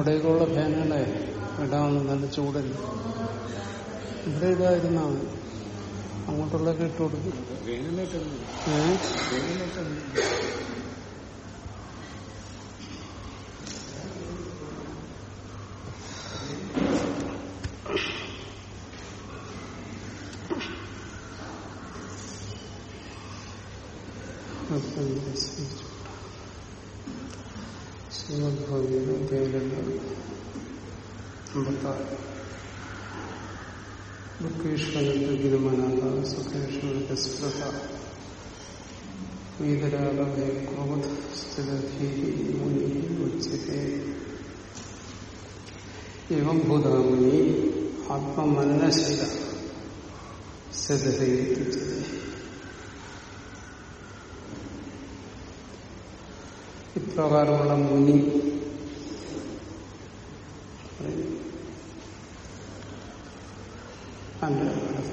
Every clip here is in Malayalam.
അവിടേക്കുള്ള ഫാനുകളെ ഇടാണ് നല്ല ചൂടല്ല? ഇവിടെ ഇടാതിരുന്നാ അങ്ങോട്ടുള്ളതൊക്കെ അങ്ങോട്ടുള്ളൊക്കെ ഇട്ട് കൊടുക്കും एवं भूतामणि आत्मन ഇപ്രകാരമുള്ള മുനി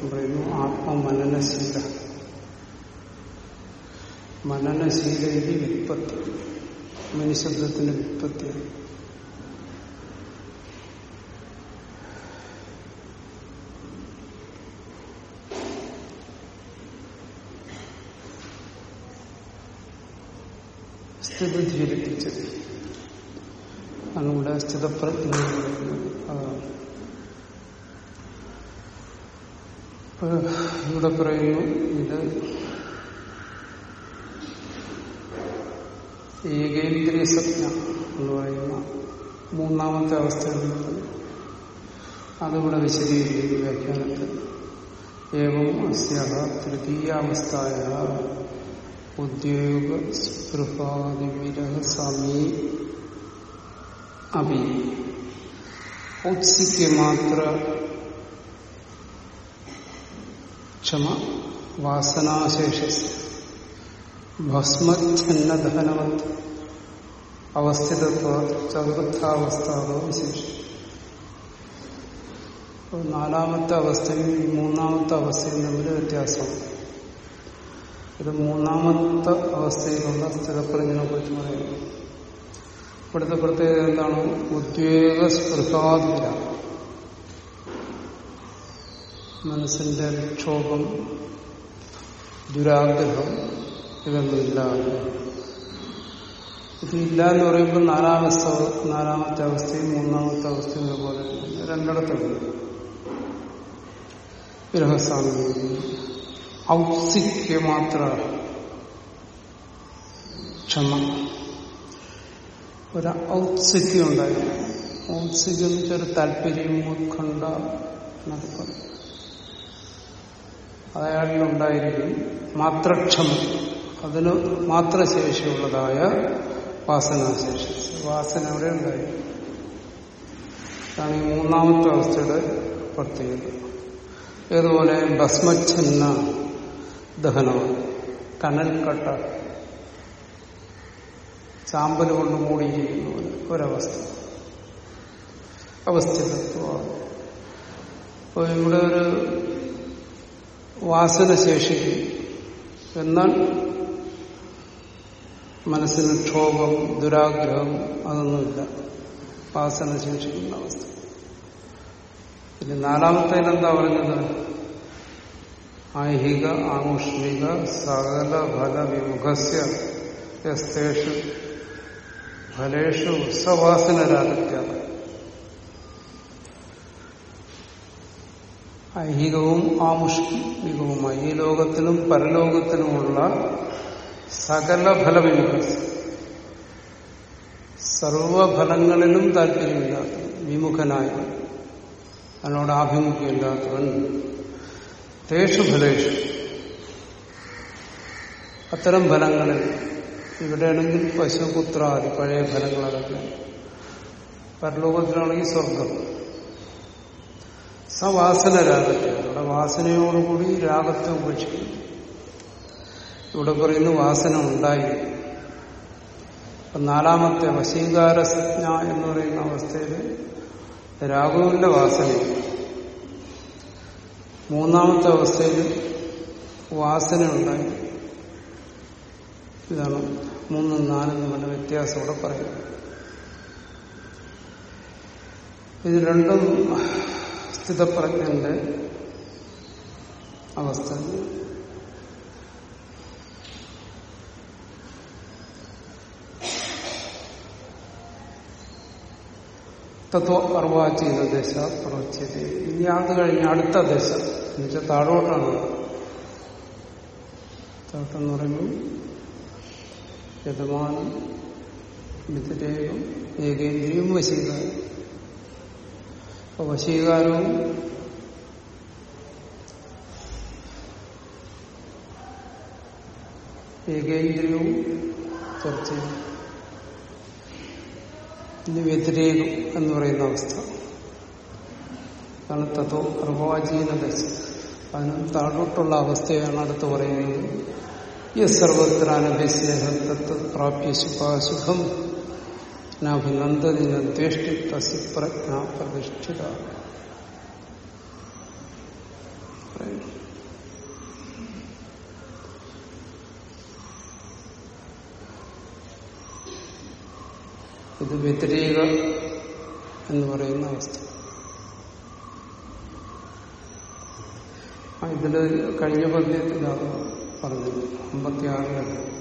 പറയുന്നു ആത്മമനശീല മനനശീല ഇത് വിൽപ്പത്തി മനുശബ്ദത്തിന്റെ വിൽപ്പത്തിയാണ് സ്ഥിതിധീരിപ്പിച്ചത് നമ്മുടെ സ്ഥിതപ്രജ്ഞ അതാണ് ഇപ്പൊ ഇവിടെ പറയുന്നു ഇത് ഏകേന്ദ്രിയ സജ്ഞ എന്ന് പറയുന്ന മൂന്നാമത്തെ അവസ്ഥ അതിവിടെ വിശദീകരിക്കുന്നു വ്യാഖ്യാനത്തിൽ ഏവം അസ്യ തൃതീയാവസ്ഥായ ഉദ്യോഗ സ്പൃഹാദിവിരഹ സമീ അഭി ഔത്സിക്യമാത്ര ക്ഷമ വാസനാശേഷ ഭസ്മച്ഛന്നധനവത് അവസ്ഥിതത്വ ചതുർത്ഥാവസ്ഥാതോ വിശേഷം നാലാമത്തെ അവസ്ഥയും മൂന്നാമത്തെ അവസ്ഥയും തമ്മിൽ വ്യത്യാസമാണ് ഇത് മൂന്നാമത്തെ അവസ്ഥയിലുള്ള സ്ഥിരപ്രജ്ഞനെ കുറിച്ച് പറയുന്നു. ഇവിടുത്തെ പ്രത്യേകത എന്താണ്? ഉദ്വേഗ സ്പൃഹാതിര. മനസ്സിന്റെ ക്ഷോഭം ദുരാഗ്രഹം ഇതൊന്നും ഇല്ലാതെ ഇതില്ല എന്ന് പറയുമ്പോൾ നാലാമസ്ഥ നാലാമത്തെ അവസ്ഥയും മൂന്നാമത്തെ അവസ്ഥയും ഇതുപോലെ രണ്ടിടത്തുണ്ട് വിരഹസ്വാമി ഔത്സിക്യമാത്ര ക്ഷമ. ഒരു ഔത്സിക്യം ഉണ്ടായിരുന്നു. ഔത്സിക്യം എന്ന് വെച്ചാൽ താല്പര്യം ഉത്കണ്ഠ എന്നൊക്കെ പറയും അയാളിലുണ്ടായിരിക്കും മാത്രക്ഷമ. അതിന് മാത്ര ശേഷിയുള്ളതായ വാസനാശേഷി. വാസന അവിടെ ഉണ്ടായിരിക്കും അതാണ് ഈ മൂന്നാമത്തെ അവസ്ഥയുടെ പ്രത്യേകത. ഏതുപോലെ ഭസ്മച്ഛന്ന ദഹനം. കനൽക്കട്ട ചാമ്പൽ കൊണ്ട് മൂടിയിരിക്കുന്നു ഒരവസ്ഥ. അവസ്ഥിതത്വമാണ്. അപ്പോൾ ഇവിടെ ഒരു വാസന ശേഷിക്കും. എന്നാൽ മനസ്സിന് ക്ഷോഭം ദുരാഗ്രഹം അതൊന്നുമില്ല. വാസന ശേഷിക്കുന്ന അവസ്ഥ. പിന്നെ നാലാമത്തേനെന്താ പറഞ്ഞത്? ഐഹിക ആമുഷ്മിക സകല ഫല വിമുഖസ്യ യസ്തേഷു ഫലേഷു സവാസനരാഗത്യാണ് ഐഹികവും ആമുഷ്മികവുമായി ഈ ലോകത്തിലും പരലോകത്തിലുമുള്ള സകല ഫലവിമുഖ സർവഫലങ്ങളിലും താല്പര്യമില്ലാത്ത വിമുഖനായ അതിനോട് ആഭിമുഖ്യമില്ലാത്തവൻ തേഷു ഫലേഷു അത്തരം ഫലങ്ങളിൽ ഇവിടെയാണെങ്കിൽ പശുപുത്രാദി പഴയ ഫലങ്ങളതൊക്കെ. പരലോകത്തിലാണെങ്കിൽ സ്വർഗം സവാസന രാഗത്തെ അവിടെ വാസനയോടുകൂടി രാഗത്തെ ഉപേക്ഷിക്കും ഇവിടെ പറയുന്നു വാസന ഉണ്ടായി. അപ്പൊ നാലാമത്തെ വശീകാരസജ്ഞ എന്ന് പറയുന്ന അവസ്ഥയിൽ രാഗവുമില്ല വാസനയും മൂന്നാമത്തെ അവസ്ഥയിൽ വാസന ഉണ്ടായി ഇതാണ് മൂന്നും നാലും തമ്മിലെ വ്യത്യാസം ഇവിടെ പറയും. ഇത് രണ്ടും സ്ഥിതപ്രജ്ഞന്റെ അവസ്ഥ. തത്വ അർവാചീന ദശ പ്രവച്യത ഇനി അത് കഴിഞ്ഞ് അടുത്ത ദശ. എന്നുവെച്ചാൽ താഴോട്ടാണ്. താഴോട്ടെന്ന് പറയുമ്പോൾ യജമാനം മിഥുരേകം ഏകേന്ദ്രിയും വശീകാരം. അപ്പൊ വശീകാരവും ഏകേന്ദ്രിയവും ചർച്ച ചെയ്യും. വ്യതിരേകം എന്ന് പറയുന്ന അവസ്ഥ. അതാണ് തത്വം പ്രവാചീന ദശ. അതിന് താഴോട്ടുള്ള അവസ്ഥയാണ് അടുത്ത് പറയുന്നത്. ഈ സർവത്രാനഭ്യസ്യ തത്വ പ്രാപ്യ ശുഭാശുഖം നാഭിനന്ദതി ദ്വേഷ്ടി തസ്യ പ്രജ്ഞ പ്രതിഷ്ഠിത. ഇത് വ്യതിരേക എന്ന് പറയുന്ന അവസ്ഥ. ഇതിൽ കഴിഞ്ഞ പദ്യത്തിലാണ് പറഞ്ഞത്. അമ്പത്തിയാറിലൊക്കെ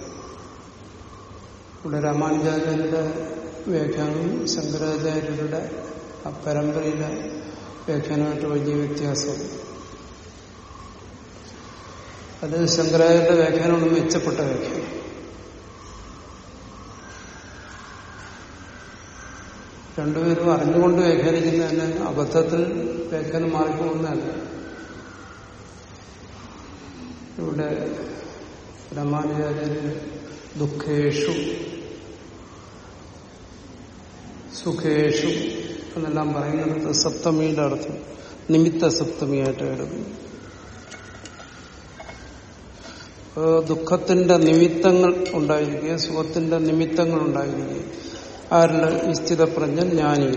ഇവിടെ രാമാനുജാചാര്യരുടെ വ്യാഖ്യാനവും ശങ്കരാചാര്യരുടെ ആ പരമ്പരയിലെ വ്യാഖ്യാനമായിട്ട് വലിയ വ്യത്യാസം. അത് ശങ്കരാചാര്യരുടെ വ്യാഖ്യാനമാണ് മെച്ചപ്പെട്ട വ്യാഖ്യാനം. രണ്ടുപേരും അറിഞ്ഞുകൊണ്ട് വ്യാഖ്യാനിക്കുന്നതന്നെ അബദ്ധത്തിൽ വ്യാഖ്യാനം മാറിപ്പോകുന്നതല്ല ഇവിടെ രമാനുചാര്യ ദുഃഖേഷു സുഖേഷു എന്നെല്ലാം പറയുന്നത് സപ്തമിയുടെ അർത്ഥം നിമിത്ത സപ്തമിയായിട്ട് കരുതുന്നു ദുഃഖത്തിന്റെ നിമിത്തങ്ങൾ ഉണ്ടായിരിക്കുക സുഖത്തിന്റെ നിമിത്തങ്ങൾ ഉണ്ടായിരിക്കുക. ആരുടെ? നിശ്ചിത പ്രജ്ഞൻ ജ്ഞാനി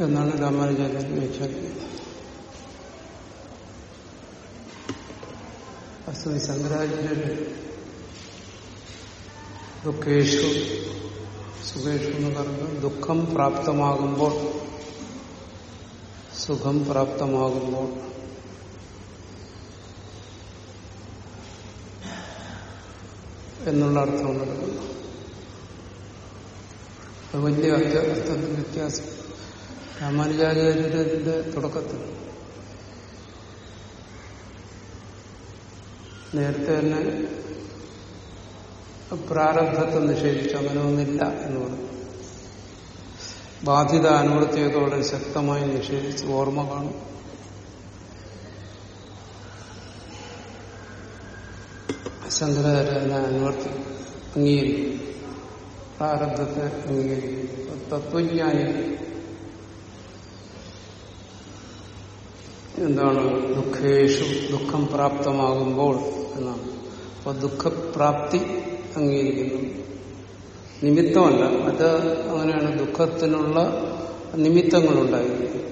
എന്നാണ് രാമാനുജാചാര്യ വ്യാഖ്യാനിക്കുന്നത് അസ്വി ശങ്കരാചാര്യര് ദുഃഖേഷു സുഖേഷു എന്ന് പറയുന്നത് ദുഃഖം പ്രാപ്തമാകുമ്പോൾ സുഖം പ്രാപ്തമാകുമ്പോൾ എന്നുള്ള അർത്ഥം അത് വലിയ അർത്ഥത്തിൽ വ്യത്യാസം. രാമാനുജാചാര്യരുടെ തുടക്കത്തിൽ നേരത്തെ തന്നെ പ്രാരബ്ധത്തെ നിഷേധിച്ചു അങ്ങനെ ഒന്നില്ല എന്ന് പറഞ്ഞു. ബാധിത അനുവർത്തിയതോടെ ശക്തമായി നിഷേധിച്ച് ഓർമ്മ കാണും. ശങ്കരാചാര്യ അനുവർത്തി അംഗീകരിക്കും. പ്രാരബ്ധത്തെ അംഗീകരിക്കും. തത്വജ്ഞാനി എന്താണ് ദുഃഖേഷു ദുഃഖം പ്രാപ്തമാകുമ്പോൾ എന്നാണ് അപ്പൊ ദുഃഖപ്രാപ്തി അംഗീകരിക്കുന്നു. നിമിത്തമല്ല അത് അങ്ങനെയാണ്. ദുഃഖത്തിനുള്ള നിമിത്തങ്ങളുണ്ടായിരിക്കും.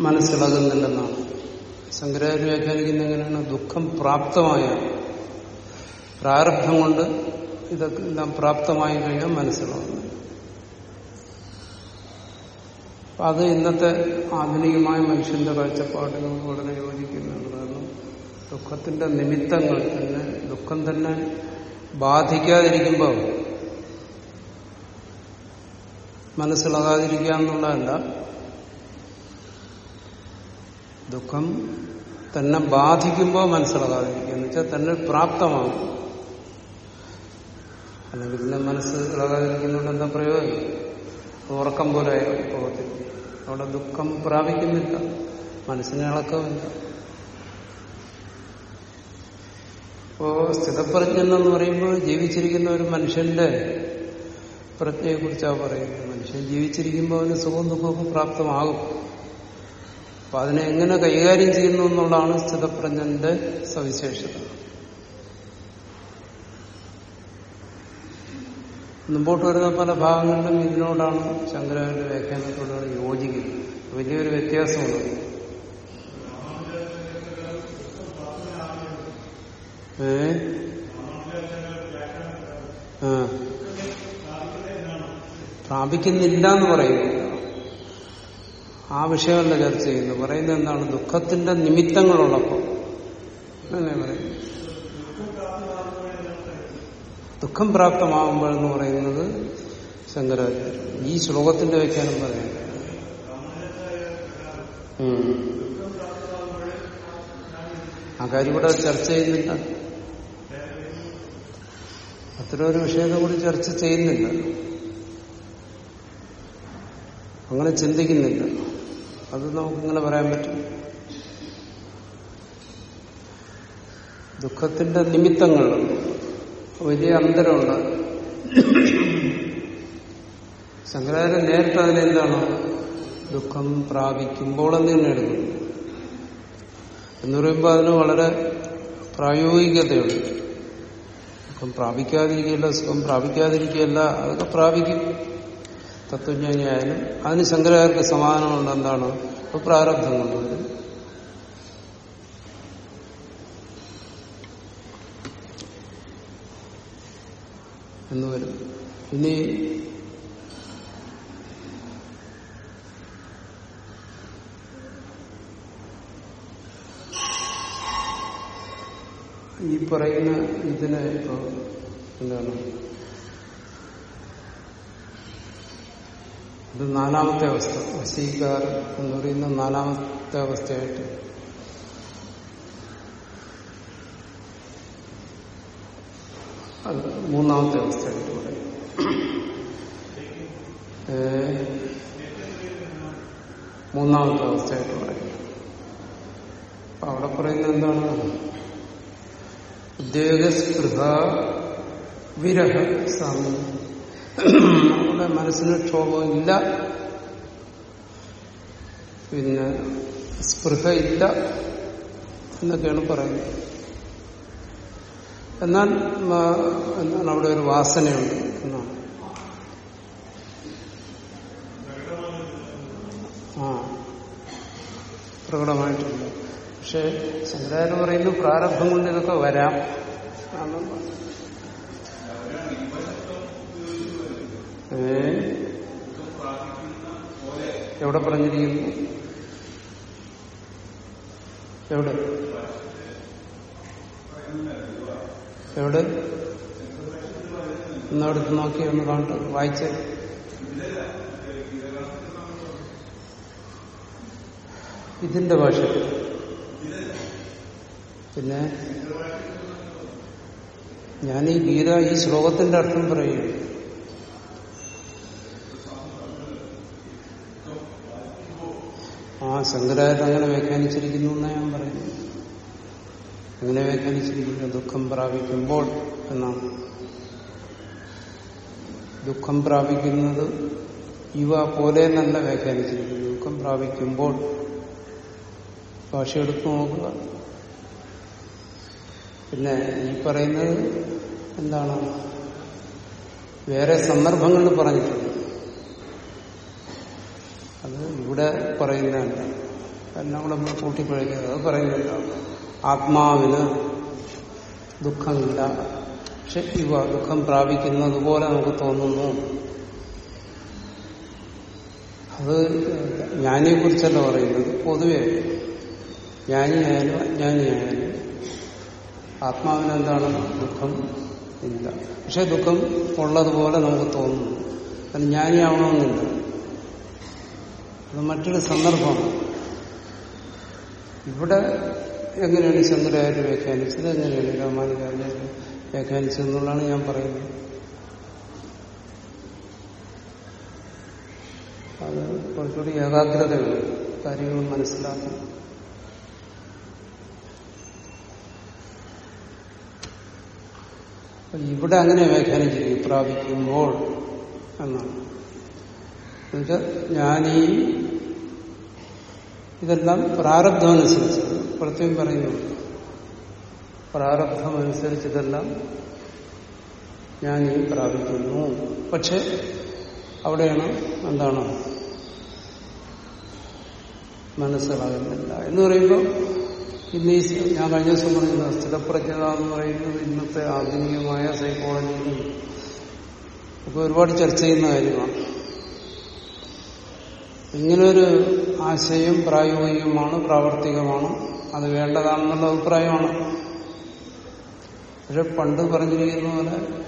മനസ്സിളകുന്നില്ലെന്നാണ്. ശങ്കരാചാര്യ വ്യാഖ്യാനിക്കുന്ന എങ്ങനെയാണ്? ദുഃഖം പ്രാപ്തമായ പ്രാരബ്ധം കൊണ്ട് ഇതൊക്കെ എല്ലാം പ്രാപ്തമായി കഴിഞ്ഞാൽ മനസ്സിലാകുന്നു അപ്പൊ അത് ഇന്നത്തെ ആധുനികമായ മനുഷ്യന്റെ കാഴ്ചപ്പാടിനോട് വളരെ യോജിക്കുന്നുണ്ട്. കാരണം ദുഃഖത്തിന്റെ നിമിത്തങ്ങൾ തന്നെ ദുഃഖം തന്നെ ബാധിക്കാതിരിക്കുമ്പോൾ മനസ്സിലാകാതിരിക്കുക എന്നുള്ളതല്ല. ദുഃഖം തന്നെ ബാധിക്കുമ്പോൾ മനസ്സിലാകാതിരിക്കുക എന്ന് വെച്ചാൽ തന്നെ പ്രാപ്തമാകും അല്ലെങ്കിൽ പിന്നെ മനസ്സിലാകാതിരിക്കുന്നതുകൊണ്ട് എന്താ പ്രയോജനം? ഉറക്കം പോലെ പോകത്തില്ല. അവിടെ ദുഃഖം പ്രാപിക്കുന്നില്ല. മനസ്സിനെ ഇളക്കമില്ല. അപ്പോ സ്ഥിതപ്രജ്ഞൻ എന്ന് പറയുമ്പോൾ ജീവിച്ചിരിക്കുന്ന ഒരു മനുഷ്യന്റെ പ്രജ്ഞയെ കുറിച്ചാണ് പറയുന്നത്. മനുഷ്യൻ ജീവിച്ചിരിക്കുമ്പോൾ അവന് സുഖം ദുഃഖവും പ്രാപ്തമാകും. അപ്പൊ അതിനെ എങ്ങനെ കൈകാര്യം ചെയ്യുന്നു എന്നുള്ളതാണ് സ്ഥിതപ്രജ്ഞന്റെ സവിശേഷത. മുമ്പോട്ട് വരുന്ന പല ഭാഗങ്ങളിലും ഇതിനോടാണ് ശങ്കരാചാര്യ വ്യാഖ്യാനത്തോടാണ് യോജിക്കുന്നത്. വലിയൊരു വ്യത്യാസമുണ്ട്. ഏ? പ്രാപിക്കുന്നില്ല എന്ന് പറയുന്നു. ആ വിഷയമല്ല ചർച്ച ചെയ്യുന്നു. പറയുന്നത് എന്താണ്? ദുഃഖത്തിന്റെ നിമിത്തങ്ങളുള്ളപ്പോൾ. അങ്ങനെ പറയും ദുഃഖം പ്രാപ്തമാകുമ്പോഴെന്ന് പറയുന്നത് ശങ്കരാചാര്യ. ഈ ശ്ലോകത്തിന്റെ വ്യാഖ്യാനം പറയുന്നത് ആ കാര്യം ഇവിടെ ചർച്ച ചെയ്യുന്നില്ല. അത്തരം ഒരു വിഷയത്തെ കൂടി ചർച്ച ചെയ്യുന്നില്ല. അങ്ങനെ ചിന്തിക്കുന്നില്ല. അത് നമുക്കിങ്ങനെ പറയാൻ പറ്റും. ദുഃഖത്തിന്റെ നിമിത്തങ്ങൾ വലിയ അന്തരമുണ്ട്. ശങ്കരാചാര്യൻ നേരിട്ട് അതിനെന്താണ്? ദുഃഖം പ്രാപിക്കുമ്പോൾ എന്ന് തന്നെ എടുക്കുന്നു എന്ന് പറയുമ്പോൾ അതിന് വളരെ പ്രായോഗികതയുണ്ട്. ദുഃഖം പ്രാപിക്കാതിരിക്കുകയല്ല സുഖം പ്രാപിക്കാതിരിക്കുകയല്ല അതൊക്കെ പ്രാപിക്കും. തത്വജ്ഞാനിയായാലും അതിന് സംഗ്രഹർക്ക് സമാധാനമുണ്ട് എന്താണ്? ഇപ്പൊ പ്രാരബ്ധം കൊണ്ടുവരും എന്ന് വരുന്നു ഇനി ഈ പറയുന്ന ഇതിനെ ഇപ്പോ എന്താണ്? ഇത് നാലാമത്തെ അവസ്ഥ. വശീകാർ എന്ന് പറയുന്ന നാലാമത്തെ അവസ്ഥയായിട്ട് അത് മൂന്നാമത്തെ അവസ്ഥയായിട്ട് പറയും മൂന്നാമത്തെ അവസ്ഥയായിട്ട് പറയും അപ്പൊ അവിടെ പറയുന്നത് എന്താണ്? ഉദ്യോഗസ്പൃഹ വിരഹ സാമ്യം നമ്മുടെ മനസ്സിന് ക്ഷോഭമില്ല. പിന്നെ സ്പൃഹയില്ല എന്നൊക്കെയാണ് പറയുന്നത്. എന്നാൽ എന്താണ് അവിടെ ഒരു വാസനയുണ്ട് എന്നാണ്. ആ പ്രകടമായിട്ടുണ്ട്. പക്ഷെ ശങ്കരാചാര്യ പറയുന്നു പ്രാരബ്ധം കൊണ്ട് ഇതൊക്കെ വരാം. എവിടെ പറഞ്ഞിരിക്കുന്നു? എവിടെ? എവിടെ? ഒന്നടുത്ത് നോക്കി ഒന്ന് കണ്ടു വായിച്ച്. ഇതിന്റെ ഭാഷ. പിന്നെ ഞാൻ ഈ ഗീത ഈ ശ്ലോകത്തിന്റെ അർത്ഥം പറയുകയാണ്. ആ ശങ്കരാചാര്യ അങ്ങനെ വ്യാഖ്യാനിച്ചിരിക്കുന്നു എന്നാണ് ഞാൻ പറയുന്നത്. അങ്ങനെ വ്യാഖ്യാനിച്ചിരിക്കുന്നു ദുഃഖം പ്രാപിക്കുമ്പോൾ എന്നാണ് ദുഃഖം പ്രാപിക്കുന്നത് ഇവ പോലെ എന്നല്ല വ്യാഖ്യാനിച്ചിരിക്കുന്നു ദുഃഖം പ്രാപിക്കുമ്പോൾ ഭാഷ എടുത്തു നോക്കുക. പിന്നെ ഈ പറയുന്നത് എന്താണ്? വേറെ സന്ദർഭങ്ങളിൽ പറഞ്ഞിട്ടുണ്ട്. അത് ഇവിടെ പറയുന്നതല്ല. എല്ലാം കൂടെ നമ്മൾ കൂട്ടിക്കുഴയ്ക്കുന്നത് അത് പറയുന്നില്ല ആത്മാവിന് ദുഃഖമില്ല. പക്ഷെ ഇവ ദുഃഖം പ്രാപിക്കുന്നത് പോലെ നമുക്ക് തോന്നുന്നു. അത് ജ്ഞാനിയെ കുറിച്ചല്ല പറയുന്നത്. പൊതുവെ ജ്ഞാനിയായാലും അജ്ഞാനിയായാലും ആത്മാവിനെന്താണ്? ദുഃഖം ഇല്ല. പക്ഷെ ദുഃഖം ഉള്ളതുപോലെ നമുക്ക് തോന്നുന്നു. അത് ജ്ഞാനിയാവണമെന്നില്ല. അത് മറ്റൊരു സന്ദർഭമാണ്. ഇവിടെ എങ്ങനെയാണ് ശങ്കരാചാര്യ വ്യാഖ്യാനിച്ചത്? എങ്ങനെയാണ് രാമാനുജാചാര്യ വ്യാഖ്യാനിച്ചത് എന്നുള്ളതാണ് ഞാൻ പറയുന്നത്. അത് കുറച്ചുകൂടി ഏകാഗ്രതയുള്ള കാര്യങ്ങൾ മനസ്സിലാക്കണം. ഇവിടെ അങ്ങനെ വ്യാഖ്യാനിച്ചിരിക്കും പ്രാപിക്കുമ്പോൾ എന്നാണ്. എന്നുവെച്ചാൽ ഞാനീ ഇതെല്ലാം പ്രാരബ്ധമനുസരിച്ച് പ്രത്യേകം പറയുന്നു. പ്രാരബ്ധമനുസരിച്ച് ഇതെല്ലാം ഞാൻ ഈ പ്രാപിക്കുന്നു. പക്ഷെ അവിടെയാണ് എന്താണ്? മനസ്സിലാകുന്നില്ല. എന്ന് പറയുമ്പോൾ ഇന്ന് ഈ ഞാൻ കഴിഞ്ഞ ദിവസം പറയുന്ന സ്ഥിരപ്രജ്ഞത എന്ന് പറയുന്നത് ഇന്നത്തെ ആധുനികമായ സൈക്കോളജിയിലും ഒക്കെ ഒരുപാട് ചർച്ച ചെയ്യുന്ന കാര്യമാണ്. ഇങ്ങനൊരു ആശയം പ്രായോഗികമാണ് പ്രാവർത്തികമാണ്. അത് വേണ്ടതാണെന്നുള്ള അഭിപ്രായമാണ്. പക്ഷെ പണ്ട് പറഞ്ഞിരിക്കുന്ന പോലെ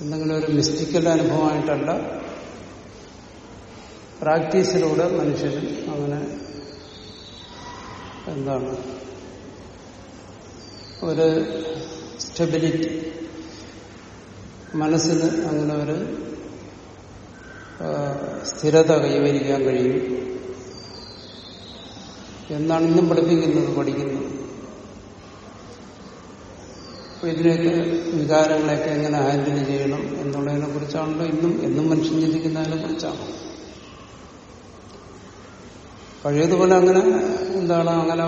എന്തെങ്കിലും ഒരു മിസ്റ്റിക്കൽ അനുഭവമായിട്ടല്ല. പ്രാക്ടീസിലൂടെ മനുഷ്യന് അങ്ങനെ എന്താണ്? ഒരു സ്റ്റെബിലിറ്റി മനസ്സിന് അങ്ങനെ ഒരു സ്ഥിരത കൈവരിക്കാൻ കഴിയും. എന്നാണ് ഇന്നും പഠിപ്പിക്കുന്നത് പഠിക്കുന്നത് അപ്പൊ ഇതിനെയൊക്കെ വികാരങ്ങളെയൊക്കെ എങ്ങനെ ഹാൻഡിൽ ചെയ്യണം എന്നുള്ളതിനെ കുറിച്ചാണല്ലോ ഇന്നും എന്നും മനുഷ്യൻ ചിന്തിക്കുന്നതിനെ കുറിച്ചാണ്. പഴയതുപോലെ അങ്ങനെ എന്താണ് അങ്ങനെ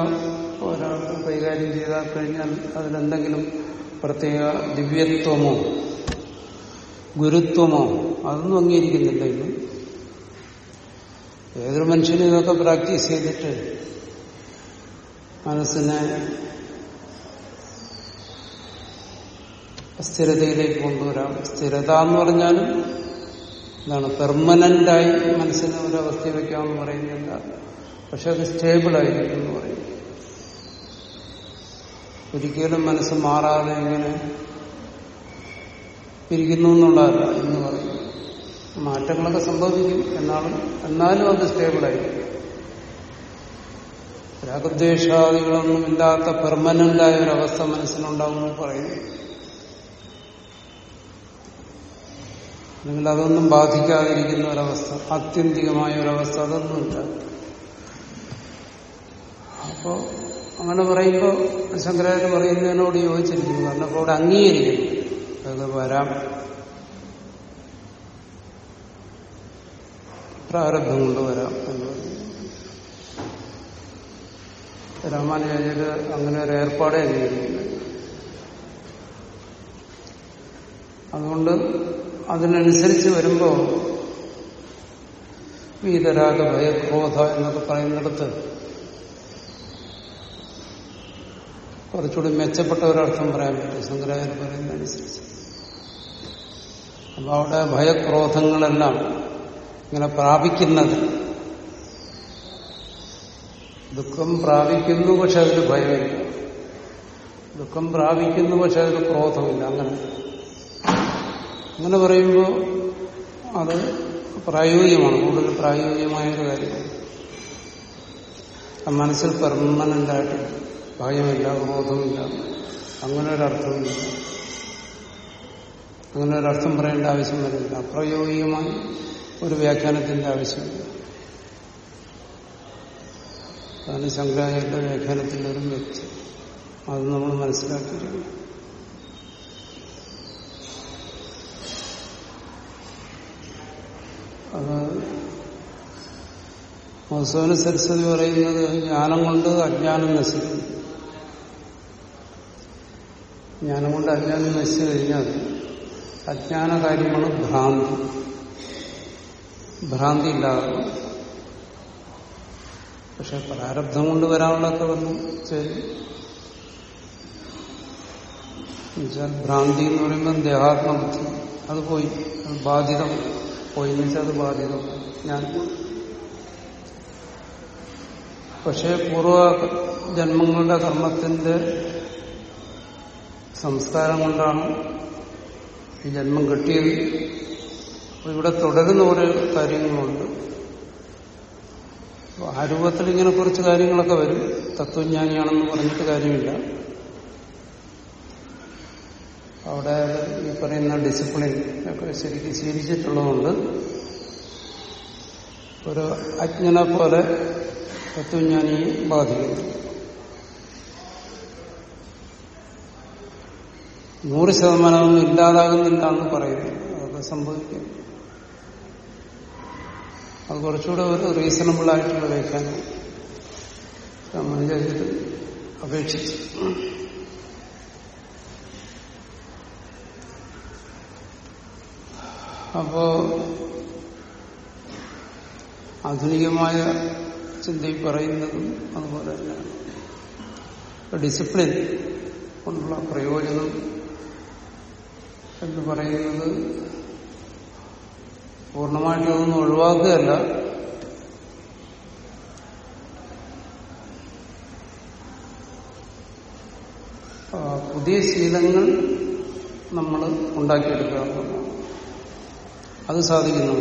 ഒരാൾക്ക് കൈകാര്യം ചെയ്താൽ കഴിഞ്ഞാൽ അതിലെന്തെങ്കിലും പ്രത്യേക ദിവ്യത്വമോ ഗുരുത്വമോ? അതൊന്നും അംഗീകരിക്കുന്നില്ല ഇന്ന്. ഏതൊരു മനുഷ്യനും ഇതൊക്കെ പ്രാക്ടീസ് ചെയ്തിട്ട് മനസ്സിനെ സ്ഥിരതയിലേക്ക് കൊണ്ടുവരാം. സ്ഥിരത എന്ന് പറഞ്ഞാലും എന്താണ് പെർമനന്റായി മനസ്സിനെ ഒരവസ്ഥ വയ്ക്കാമെന്ന് പറയുന്നില്ല. പക്ഷെ അത് സ്റ്റേബിളായിരിക്കും എന്ന് പറയും. ഒരിക്കലും മനസ്സ് മാറാതെ ഇങ്ങനെ ഇരിക്കുന്നു എന്നുള്ളതല്ല എന്ന് പറയും. മാറ്റങ്ങളൊക്കെ സംഭവിക്കും എന്നാലും എന്നാലും അത് സ്റ്റേബിളായിരിക്കും രാഗദ്വേഷാദികളൊന്നും ഇല്ലാത്ത പെർമനന്റായ ഒരവസ്ഥ മനസ്സിനുണ്ടാവുമെന്ന് പറയുന്നു അല്ലെങ്കിൽ അതൊന്നും ബാധിക്കാതിരിക്കുന്ന ഒരവസ്ഥ ആത്യന്തികമായ ഒരവസ്ഥ അതൊന്നുമില്ല. അപ്പോ അങ്ങനെ പറയുമ്പോൾ ശങ്കരാചാര്യ പറയുന്നതിനോട് യോജിച്ചിരിക്കുന്നു. കാരണം അപ്പോൾ അവിടെ അംഗീകരിക്കുന്നു. അത് വരാം. പ്രാരബ്ധം കൊണ്ട് വരാം എന്ന് രാമാനുജാചാര്യ അങ്ങനെ ഒരു ഏർപ്പാടേ ചെയ്തിരിക്കുന്നു അതുകൊണ്ട് അതിനനുസരിച്ച് വരുമ്പോ വീതരാഗ ഭയക്രോധ എന്നൊക്കെ പറയുന്നിടത്ത് കുറച്ചുകൂടി മെച്ചപ്പെട്ട ഒരർത്ഥം പറയാൻ പറ്റും. ശങ്കരാചാര്യ പറയുന്നതനുസരിച്ച് അപ്പൊ അവിടെ ഭയക്രോധങ്ങളെല്ലാം ഇങ്ങനെ പ്രാപിക്കുന്നത്. ദുഃഖം പ്രാപിക്കുന്നു പക്ഷെ അതിൽ ഭയമില്ല. ദുഃഖം പ്രാപിക്കുന്നു പക്ഷെ അതിൽ ക്രോധമില്ല. അങ്ങനെ. അങ്ങനെ പറയുമ്പോൾ അത് പ്രായോഗികമാണ്. കൂടുതൽ പ്രായോഗികമായ കാര്യമാണ് മനസ്സിൽ പെർമനന്റായിട്ട് ഭയമില്ല ക്രോധമില്ല അങ്ങനെ ഒരർത്ഥമില്ല അങ്ങനെ ഒരർത്ഥം പറയേണ്ട ആവശ്യം വരുന്നില്ല. അപ്രായോഗികമായി ഒരു വ്യാഖ്യാനത്തിന്റെ ആവശ്യമില്ല. അതാണ് ശങ്കരാചാര്യ വ്യാഖ്യാനത്തിന്റെ ഒരു വ്യക്തി. അത് നമ്മൾ മനസ്സിലാക്കിയിരിക്കണം. അത് മധുസൂദന സരസ്വതി പറയുന്നത് ജ്ഞാനം കൊണ്ട് അജ്ഞാനം നശിക്കുന്നു. ജ്ഞാനം കൊണ്ട് അജ്ഞാനം നശിച്ചു കഴിഞ്ഞാൽ അജ്ഞാന കാര്യമാണ് ഭ്രാന്തി. ഭ്രാന്തി ഇല്ലാതെ. പക്ഷെ പ്രാരബ്ധം കൊണ്ട് വരാനുള്ളതൊക്കെ വന്നു ശരി എന്നുവെച്ചാൽ ഭ്രാന്തി എന്ന് പറയുമ്പോൾ ദേഹാത്മബുദ്ധി. അത് പോയി. അത് ബാധിതം. പോയി എന്ന് വെച്ചാൽ അത് ബാധിതം. ഞാൻ പക്ഷേ പൂർവ ജന്മങ്ങളുടെ കർമ്മത്തിന്റെ സംസ്കാരം കൊണ്ടാണ് ഈ ജന്മം കിട്ടിയത്. ഇവിടെ തുടരുന്ന ഒരു കാര്യങ്ങളുണ്ട്. ആ രൂപത്തിൽ ഇങ്ങനെ കുറച്ച് കാര്യങ്ങളൊക്കെ വരും. തത്വജ്ഞാനിയാണെന്ന് പറഞ്ഞിട്ട് കാര്യമില്ല. അവിടെ ഈ പറയുന്ന ഡിസിപ്ലിൻ ഒക്കെ ശരിക്കും ശീലിച്ചിട്ടുള്ളതുകൊണ്ട് ഒരു അജ്ഞനെ പോലെ തത്വജ്ഞാനിയെ ബാധിക്കുന്നു. നൂറ് ശതമാനം അതൊന്നും ഇല്ലാതാകുന്നില്ല എന്ന് പറയുന്നു. അതൊക്കെ സംഭവിക്കും. അത് കുറച്ചുകൂടെ ഒരു റീസണബിൾ ആയിട്ടുള്ള വ്യാഖ്യാനം. രാമാനുജാചാര്യർ അപേക്ഷിച്ചു. അപ്പോ ആധുനികമായ ചിന്തയിൽ പറയുന്നതും അതുപോലെ തന്നെയാണ്. ഡിസിപ്ലിൻ കൊണ്ടുള്ള പ്രയോജനം എന്ന് പറയുന്നത് പൂർണമായിട്ടും അതൊന്നും ഒഴിവാക്കുകയല്ല പുതിയ ശീലങ്ങൾ നമ്മൾ ഉണ്ടാക്കിയെടുക്കുക. അത് സാധിക്കുന്നു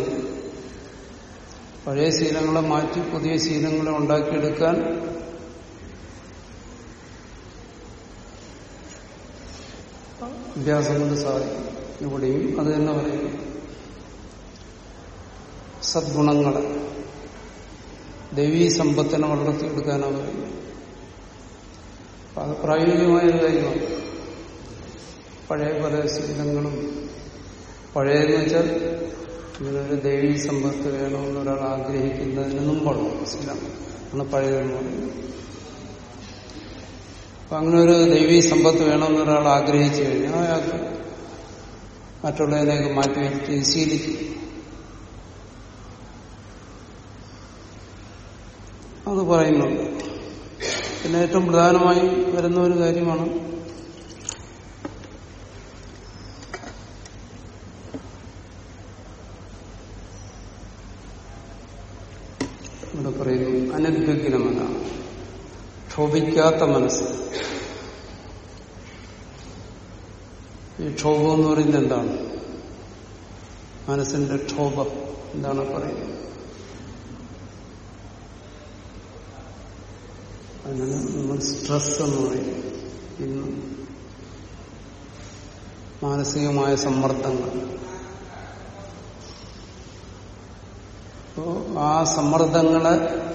പഴയ ശീലങ്ങളെ മാറ്റി പുതിയ ശീലങ്ങളെ ഉണ്ടാക്കിയെടുക്കാൻ അഭ്യാസം കൊണ്ട് സാധിക്കും. ഇവിടെയും അത് തന്നെ പറയുന്നു. സദ്ഗുണങ്ങളെ ദൈവീ സമ്പത്തിനെ വളർത്തിയെടുക്കാനാണ് പറയുന്നത്. അത് പ്രായോഗികമായ കാര്യമാണ്. പഴയ പല ശീലങ്ങളും. പഴയതെന്ന് വെച്ചാൽ ഇങ്ങനൊരു ദൈവീ സമ്പത്ത് വേണമെന്ന് ഒരാൾ ആഗ്രഹിക്കുന്നതിന് മുമ്പുള്ള ശീലം ആണ് പഴയതെന്ന് പറയുന്നത്. അപ്പൊ അങ്ങനെ ഒരു ദൈവീ സമ്പത്ത് വേണമെന്ന് ഒരാൾ ആഗ്രഹിച്ചു കഴിഞ്ഞാൽ അയാൾക്ക് മറ്റുള്ളതിലേക്ക് മാറ്റി വെച്ചിട്ട് ശീലിക്കും. അത് പറയുന്നുണ്ട്. പിന്നെ ഏറ്റവും പ്രധാനമായി വരുന്ന ഒരു കാര്യമാണ് ഇവിടെ പറയുന്നു അനദ്വിഗ്നമന ക്ഷോഭിക്കാത്ത മനസ്സ്. ഈ ക്ഷോഭം എന്ന് പറയുന്നത് എന്താണ്? മനസ്സിന്റെ ക്ഷോഭം എന്താണ് പറയുന്നത്? അതിനാണ് നമ്മൾ സ്ട്രെസ് എന്ന് പറയും ഇന്ന് മാനസികമായ സമ്മർദ്ദങ്ങൾ. അപ്പോ ആ സമ്മർദ്ദങ്ങളെ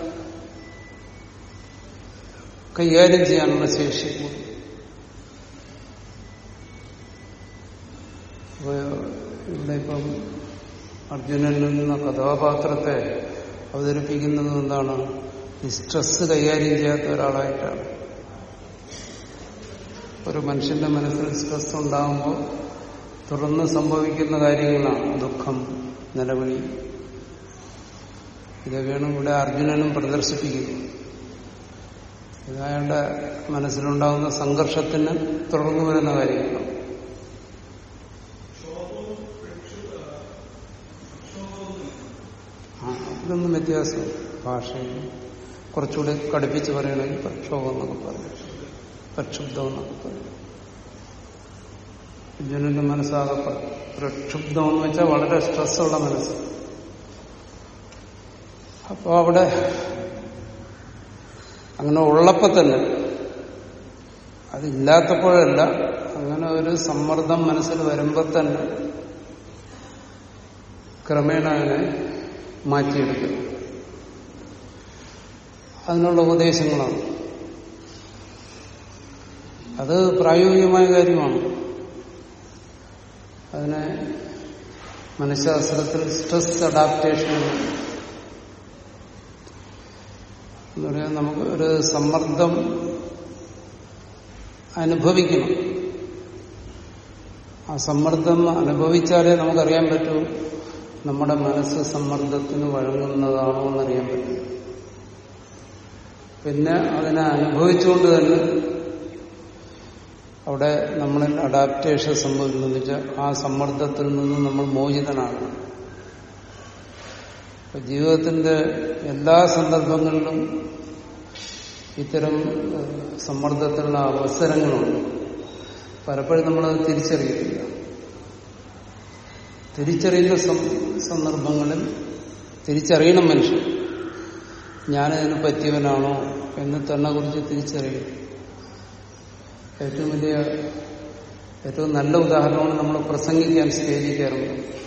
കൈകാര്യം ചെയ്യാനുള്ള ശേഷി. ഇവിടെ ഇപ്പം അർജുനനിൽ നിന്ന കഥാപാത്രത്തെ അവതരിപ്പിക്കുന്നത് എന്താണ്? ഈ സ്ട്രെസ് കൈകാര്യം ചെയ്യാത്ത ഒരാളായിട്ടാണ്. ഒരു മനുഷ്യന്റെ മനസ്സിൽ സ്ട്രെസ് ഉണ്ടാകുമ്പോൾ തുടർന്ന് സംഭവിക്കുന്ന കാര്യങ്ങളാണ് ദുഃഖം നിലവിളി. ഇതൊക്കെയാണ് ഇവിടെ അർജുനനും പ്രദർശിപ്പിക്കുന്നത്. ഇത് അയാളുടെ മനസ്സിലുണ്ടാകുന്ന സംഘർഷത്തിന് തുടർന്നു വരുന്ന കാര്യങ്ങളാണ് ഇതൊന്നും വ്യത്യാസം ഭാഷയിൽ കുറച്ചുകൂടി കടുപ്പിച്ച് പറയണമെങ്കിൽ പ്രക്ഷോഭം എന്നൊക്കെ പറയും. പ്രക്ഷുബ്ധം എന്നൊക്കെ പറയും. അർജുനന്റെ മനസ്സാകെ പ്ര- പ്രക്ഷുബ്ധം എന്ന് വെച്ചാൽ വളരെ സ്ട്രെസ്സുള്ള മനസ്സ്. അപ്പോ അവിടെ അങ്ങനെ ഉള്ളപ്പോ തന്നെ. അതില്ലാത്തപ്പോഴല്ല അങ്ങനെ ഒരു സമ്മർദ്ദം മനസ്സിൽ വരുമ്പോ തന്നെ ക്രമേണ അതിനെ മാറ്റിയെടുക്കും. അതിനുള്ള ഉപദേശങ്ങളാണ്. അത് പ്രായോഗികമായ കാര്യമാണ്. അതിനെ മനഃശാസ്ത്രത്തിൽ സ്ട്രെസ് അഡാപ്റ്റേഷൻ എന്ന് പറയാൻ നമുക്ക് ഒരു സമ്മർദ്ദം അനുഭവിക്കണം. ആ സമ്മർദ്ദം അനുഭവിച്ചാലേ നമുക്കറിയാൻ പറ്റൂ നമ്മുടെ മനസ്സ് സമ്മർദ്ദത്തിന് വഴങ്ങുന്നതാണോ എന്നറിയാൻ പറ്റും. പിന്നെ അതിനെ അനുഭവിച്ചുകൊണ്ട് തന്നെ അവിടെ നമ്മളിൽ അഡാപ്റ്റേഷൻ സംഭവിക്കുന്നു വെച്ചാൽ ആ സമ്മർദ്ദത്തിൽ നിന്ന് നമ്മൾ മോചിതനാകണം. ജീവിതത്തിന്റെ എല്ലാ സന്ദർഭങ്ങളിലും ഇത്തരം സമ്മർദ്ദത്തിലുള്ള അവസരങ്ങളുണ്ട്. പലപ്പോഴും നമ്മളത് തിരിച്ചറിയുന്നില്ല. തിരിച്ചറിയുന്ന സന്ദർഭങ്ങളിൽ തിരിച്ചറിയണം മനുഷ്യൻ. ഞാനതിന് പറ്റിയവനാണോ എന്ന് തന്നെ കുറിച്ച് തിരിച്ചറിയും ഏറ്റവും വലിയ ഏറ്റവും നല്ല ഉദാഹരണമാണ് നമ്മൾ പ്രസംഗിക്കാൻ സ്റ്റേജിൽ കയറുന്നത്.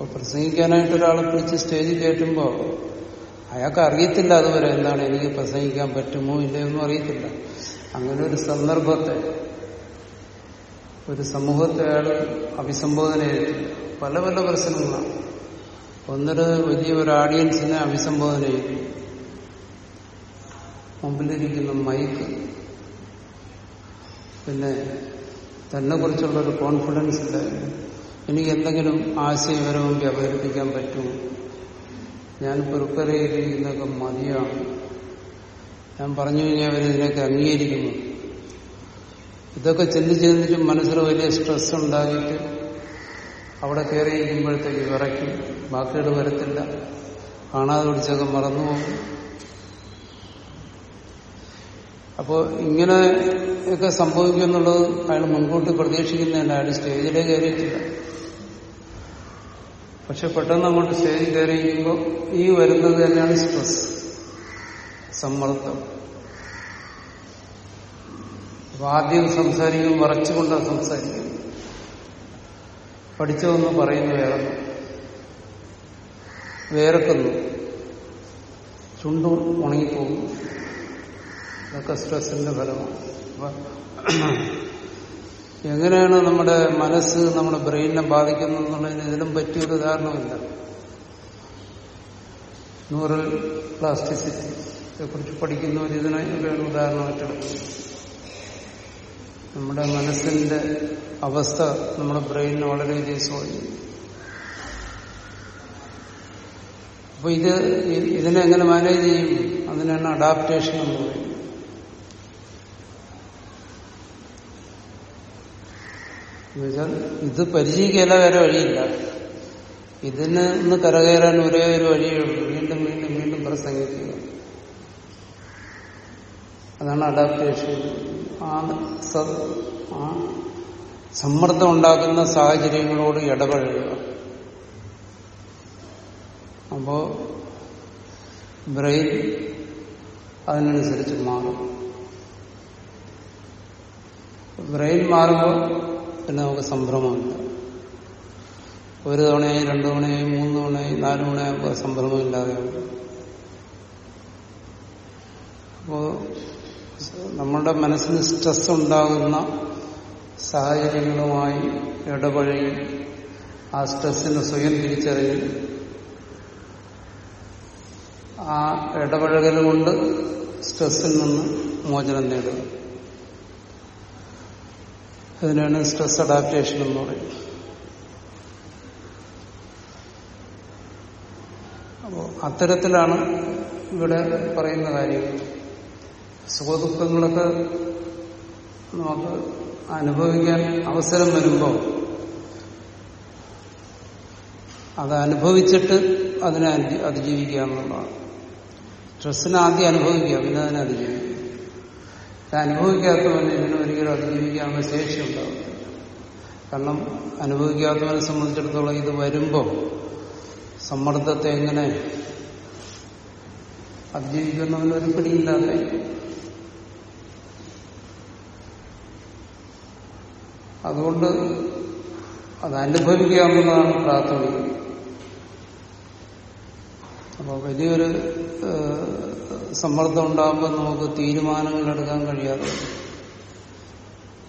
അപ്പോൾ പ്രസംഗിക്കാനായിട്ട് ഒരാളെ പിടിച്ച് സ്റ്റേജിൽ കയറ്റുമ്പോൾ അയാൾക്ക് അറിയത്തില്ല അതുവരെ എന്താണ് എനിക്ക് പ്രസംഗിക്കാൻ പറ്റുമോ ഇല്ലയൊന്നും അറിയത്തില്ല. അങ്ങനെ ഒരു സന്ദർഭത്തെ ഒരു സമൂഹത്തെ അയാൾ അഭിസംബോധന ചെയ്തിട്ടില്ല പല പല പ്രശ്നങ്ങളാണ്. ഒന്നൊരു വലിയ ഒരു ഓഡിയൻസിനെ അഭിസംബോധന ചെയ്തു. മുമ്പിലിരിക്കുന്ന മൈക്ക് പിന്നെ തന്നെ കുറിച്ചുള്ള ഒരു കോൺഫിഡൻസ് ഇല്ല എനിക്ക് എന്തെങ്കിലും ആശയപരവും അവതരിപ്പിക്കാൻ പറ്റുമോ ഞാൻ പൊറുക്കരയിരിക്കുന്നതൊക്കെ മതിയാണ്. ഞാൻ പറഞ്ഞു കഴിഞ്ഞാൽ അവരിതിനൊക്കെ അംഗീകരിക്കുന്നു. ഇതൊക്കെ ചിന്തിച്ച് ചിന്തിച്ച് മനസ്സിൽ വലിയ സ്ട്രെസ് ഉണ്ടാക്കിയിട്ട് അവിടെ കയറിയിരിക്കുമ്പോഴത്തേക്ക് വിറയ്ക്കും. ബാക്കിയുടെ വരത്തില്ല. കാണാതെ പിടിച്ചൊക്കെ മറന്നുപോകും അപ്പോൾ ഇങ്ങനെയൊക്കെ ഒക്കെ എന്നുള്ളത് അയാൾ മുൻകൂട്ടി പ്രതീക്ഷിക്കുന്നില്ല അയാൾ സ്റ്റേജിലേ കയറിയിട്ടില്ല. പക്ഷെ പെട്ടെന്ന് അങ്ങോട്ട് സ്റ്റേജിൽ കയറിയിരിക്കുമ്പോൾ ഈ വരുന്നത് തന്നെയാണ് സ്ട്രെസ് സമ്മർദ്ദം. അപ്പൊ ആദ്യം സംസാരിക്കും വറച്ചുകൊണ്ടാണ് സംസാരിക്കുന്നത്. പഠിച്ചതൊന്നും പറയുന്നു വേറെ വേറെക്കുന്നു. ചുണ്ടു ഉണങ്ങിപ്പോകും. ഇതൊക്കെ സ്ട്രെസ്സിന്റെ ഫലമാണ്. എങ്ങനെയാണ് നമ്മുടെ മനസ്സ് നമ്മുടെ ബ്രെയിനിനെ ബാധിക്കുന്നത് എന്നുള്ളതിന് ഇതിലും പറ്റിയൊരു ഉദാഹരണമില്ല ന്യൂറൽ പ്ലാസ്റ്റിസിറ്റിയെ കുറിച്ച് പഠിക്കുന്നവർ ഇതിനൊക്കെയാണ് ഉദാഹരണമായിട്ടെടുക്കുന്നത് നമ്മുടെ മനസ്സിന്റെ അവസ്ഥ നമ്മുടെ ബ്രെയിനിനെ വളരെയധികം സ്വാധീനിക്കും അപ്പൊ ഇത് ഇതിനെ എങ്ങനെ മാനേജ് ചെയ്യും? അതിനാണ് അഡാപ്റ്റേഷൻ എന്ന് പറയുന്നത്. എന്നുവെച്ചാൽ ഇത് പരിചയിക്കല വേറെ വഴിയില്ല. ഇതിന് ഒന്ന് കരകയറാൻ ഒരേ ഒരു വഴിയേ ഉള്ളൂ. വീണ്ടും വീണ്ടും വീണ്ടും പ്രസംഗിക്കുക. അതാണ് അഡാപ്റ്റേഷൻ ആ ആ സമ്മർദ്ദം ഉണ്ടാക്കുന്ന സാഹചര്യങ്ങളോട് ഇടപഴകുക. അപ്പോ ബ്രെയിൻ അതിനനുസരിച്ച് മാറും. ബ്രെയിൻ മാറുമ്പോൾ പിന്നെ നമുക്ക് സംഭ്രമമില്ല ഒരു തവണയായി രണ്ടു തവണയായി മൂന്ന് തവണയായി നാല് തവണയാകുമ്പോൾ സംഭ്രമമില്ലാതെയാണ്. അപ്പോ നമ്മുടെ മനസ്സിന് സ്ട്രെസ് ഉണ്ടാകുന്ന സാഹചര്യങ്ങളുമായി ഇടപഴകി ആ സ്ട്രെസ്സിനെ സ്വയം തിരിച്ചറിഞ്ഞ് ആ ഇടപഴകൽ കൊണ്ട് സ്ട്രെസ്സിൽ നിന്ന് മോചനം നേടുക. അതിനാണ് സ്ട്രെസ് അഡാപ്റ്റേഷൻ എന്ന് പറയുന്നത്. അപ്പോൾ അത്തരത്തിലാണ് ഇവിടെ പറയുന്ന കാര്യം. സുഖദുഃഖങ്ങളൊക്കെ നമുക്ക് അനുഭവിക്കാൻ അവസരം വരുമ്പോൾ അത് അനുഭവിച്ചിട്ട് അതിനെ അതിജീവിക്കുക എന്നുള്ളതാണ്. സ്ട്രെസ്സിനെ ആദ്യം അനുഭവിക്കുക പിന്നെ അതിനെ അതിജീവിക്കുക. അനുഭവിക്കാത്തവന് ഇതിനെ ഒരിക്കലും അതിജീവിക്കാനുള്ള ശേഷി ഉണ്ടാവില്ല കാരണം അനുഭവിക്കാത്തവനെ സംബന്ധിച്ചിടത്തോളം ഇത് വരുമ്പോൾ സമ്മർദ്ദത്തെ എങ്ങനെ അതിജീവിക്കുന്നവന് ഒരു പിടിയില്ലാതെ. അതുകൊണ്ട് അത് അനുഭവിക്കുക എന്നുള്ളതാണ് പ്രാഥമികം. അപ്പോൾ വലിയൊരു സമ്മർദ്ദം ഉണ്ടാകുമ്പോൾ നമുക്ക് തീരുമാനങ്ങൾ എടുക്കാൻ കഴിയാതെ.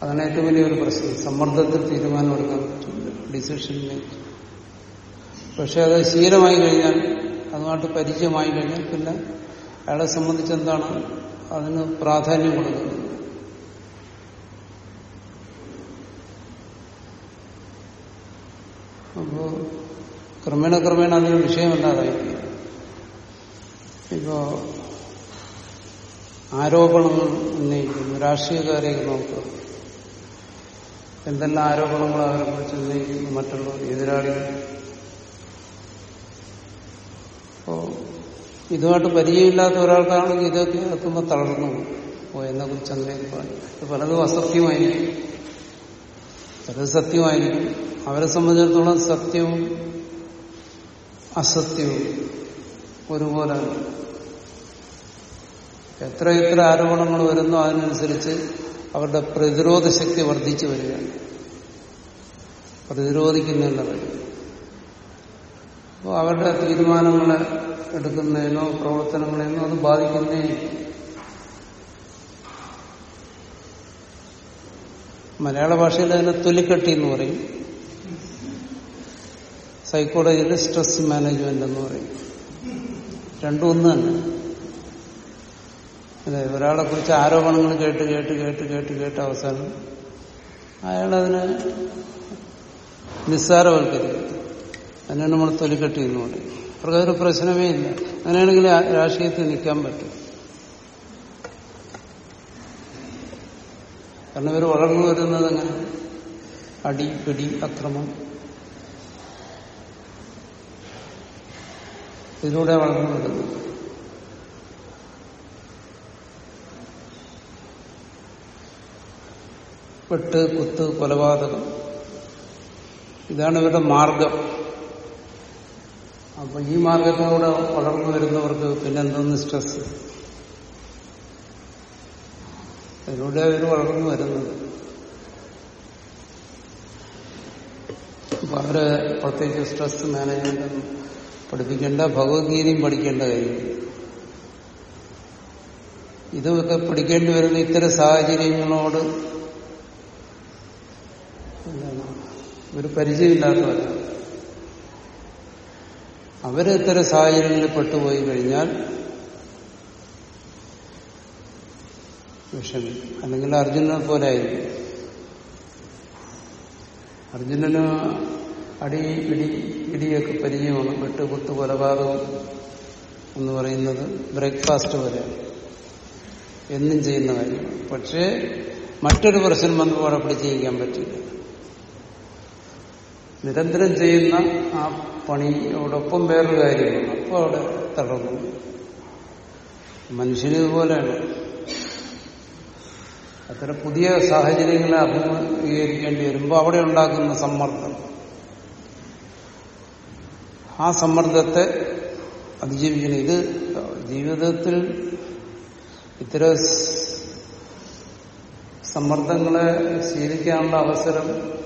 അതാണ് ഏറ്റവും വലിയൊരു പ്രശ്നം. സമ്മർദ്ദത്തിൽ തീരുമാനം എടുക്കാൻ പറ്റില്ല. ഡിസിഷൻ മേക്ക് പക്ഷെ അത് ശീലമായി കഴിഞ്ഞാൽ അതുമായിട്ട് പരിചയമായി കഴിഞ്ഞാൽ പിന്നെ അയാളെ സംബന്ധിച്ച് എന്താണ് അതിന് പ്രാധാന്യം കൊടുക്കുന്നത്? അപ്പോ ക്രമേണ ക്രമേണ അതിന് വിഷയമല്ലാതായി ഇപ്പോ ആരോപണങ്ങൾ ഉന്നയിക്കുന്നു. രാഷ്ട്രീയക്കാരെയൊക്കെ നോക്കുക എന്തെല്ലാം ആരോപണങ്ങൾ അവരെ കുറിച്ച് ഉന്നയിക്കുന്നു മറ്റുള്ള എതിരാളികൾ. അപ്പോ ഇതുമായിട്ട് പരിചയമില്ലാത്ത ഒരാൾക്കാണെങ്കിൽ ഇതൊക്കെ എത്തുമ്പോൾ തളർന്നു. ഓ എന്നെ കുറിച്ച് അങ്ങനെ പറഞ്ഞു. പലതും അസത്യമായിരിക്കും. പലത് സത്യമായിരിക്കും. അവരെ സംബന്ധിച്ചിടത്തോളം സത്യവും അസത്യവും ഒരുപോലെ എത്ര എത്ര ആരോപണങ്ങൾ വരുന്നോ അതിനനുസരിച്ച് അവരുടെ പ്രതിരോധ ശക്തി വർദ്ധിച്ചു വരികയാണ്. പ്രതിരോധിക്കുന്നതിന്റെ വഴി. അപ്പോൾ അവരുടെ തീരുമാനങ്ങളെ എടുക്കുന്നതിനോ പ്രവർത്തനങ്ങളെന്നോ അത് ബാധിക്കുന്നേ മലയാള ഭാഷയിൽ അതിനെ തൊലിക്കെട്ടി എന്ന് പറയും. സൈക്കോളജിയിൽ സ്ട്രെസ് മാനേജ്മെന്റ് എന്ന് പറയും. രണ്ടും ഒന്ന് തന്നെ അതെ ഒരാളെ കുറിച്ച് ആരോപണങ്ങൾ കേട്ട് കേട്ട് കേട്ട് കേട്ട് കേട്ട് അവസാനം അയാളതിനെ നിസ്സാരവൽക്കരിക്കും. അതിനാണ് നമ്മൾ തൊലിക്കെട്ടി എന്ന് പറയും. അവർക്കതൊരു പ്രശ്നമേ ഇല്ല. അങ്ങനെയാണെങ്കിൽ രാഷ്ട്രീയത്തിൽ നിൽക്കാൻ പറ്റും. കാരണം ഇവർ വളർന്നു വരുന്നത് അങ്ങനെ അടി പിടി അക്രമം. ഇതിലൂടെ വളർന്നു വരുന്നത്. വെട്ട് കുത്ത് കൊലപാതകം. ഇതാണ് ഇവരുടെ മാർഗം. അപ്പൊ ഈ മാർഗത്തിലൂടെ വളർന്നു വരുന്നവർക്ക് പിന്നെന്തോന്ന് സ്ട്രെസ് അതിലൂടെ അവർ വളർന്നു വരുന്നത്. അപ്പൊ അവരെ പ്രത്യേകിച്ച് സ്ട്രെസ് മാനേജ്മെന്റ് പഠിപ്പിക്കേണ്ട ഭഗവത്ഗീതയും പഠിക്കേണ്ട കാര്യം. ഇതൊക്കെ പഠിക്കേണ്ടി വരുന്ന ഇത്തരം സാഹചര്യങ്ങളോട് എന്താണ് ഒരു പരിചയമില്ലാത്തവരാണ് അവർ ഇത്തരം സാഹചര്യങ്ങളിൽ പെട്ടുപോയി കഴിഞ്ഞാൽ വിഷമി. അല്ലെങ്കിൽ അർജുനനെ പോലെ ആയിരിക്കും. അർജുനന് അടി ഇടി ഇടിയൊക്കെ പരിചയമാണ്. വെട്ട് കുത്ത് കൊലപാതകം എന്ന് പറയുന്നത് ബ്രേക്ക്ഫാസ്റ്റ് പോലെ. എന്നും ചെയ്യുന്ന കാര്യമാണ് പക്ഷേ മറ്റൊരു പ്രശ്നം വന്നപ്പോൾ അവിടെ പിടിച്ച് പറ്റില്ല. നിരന്തരം ചെയ്യുന്ന ആ പണിയോടൊപ്പം വേറൊരു കാര്യമാണ് അപ്പോൾ അവിടെ തളർന്നു. മനുഷ്യന് ഇതുപോലെയാണ്. അത്ര പുതിയ സാഹചര്യങ്ങളെ അഭിമുഖീകരിക്കേണ്ടി വരുമ്പോൾ അവിടെ ഉണ്ടാക്കുന്ന സമ്മർദ്ദം. ആ സമ്മർദ്ദത്തെ അതിജീവിക്കണം. ഇത് ജീവിതത്തിൽ ഇത്തരം സമ്മർദ്ദങ്ങളെ ശീലിക്കാനുള്ള അവസരം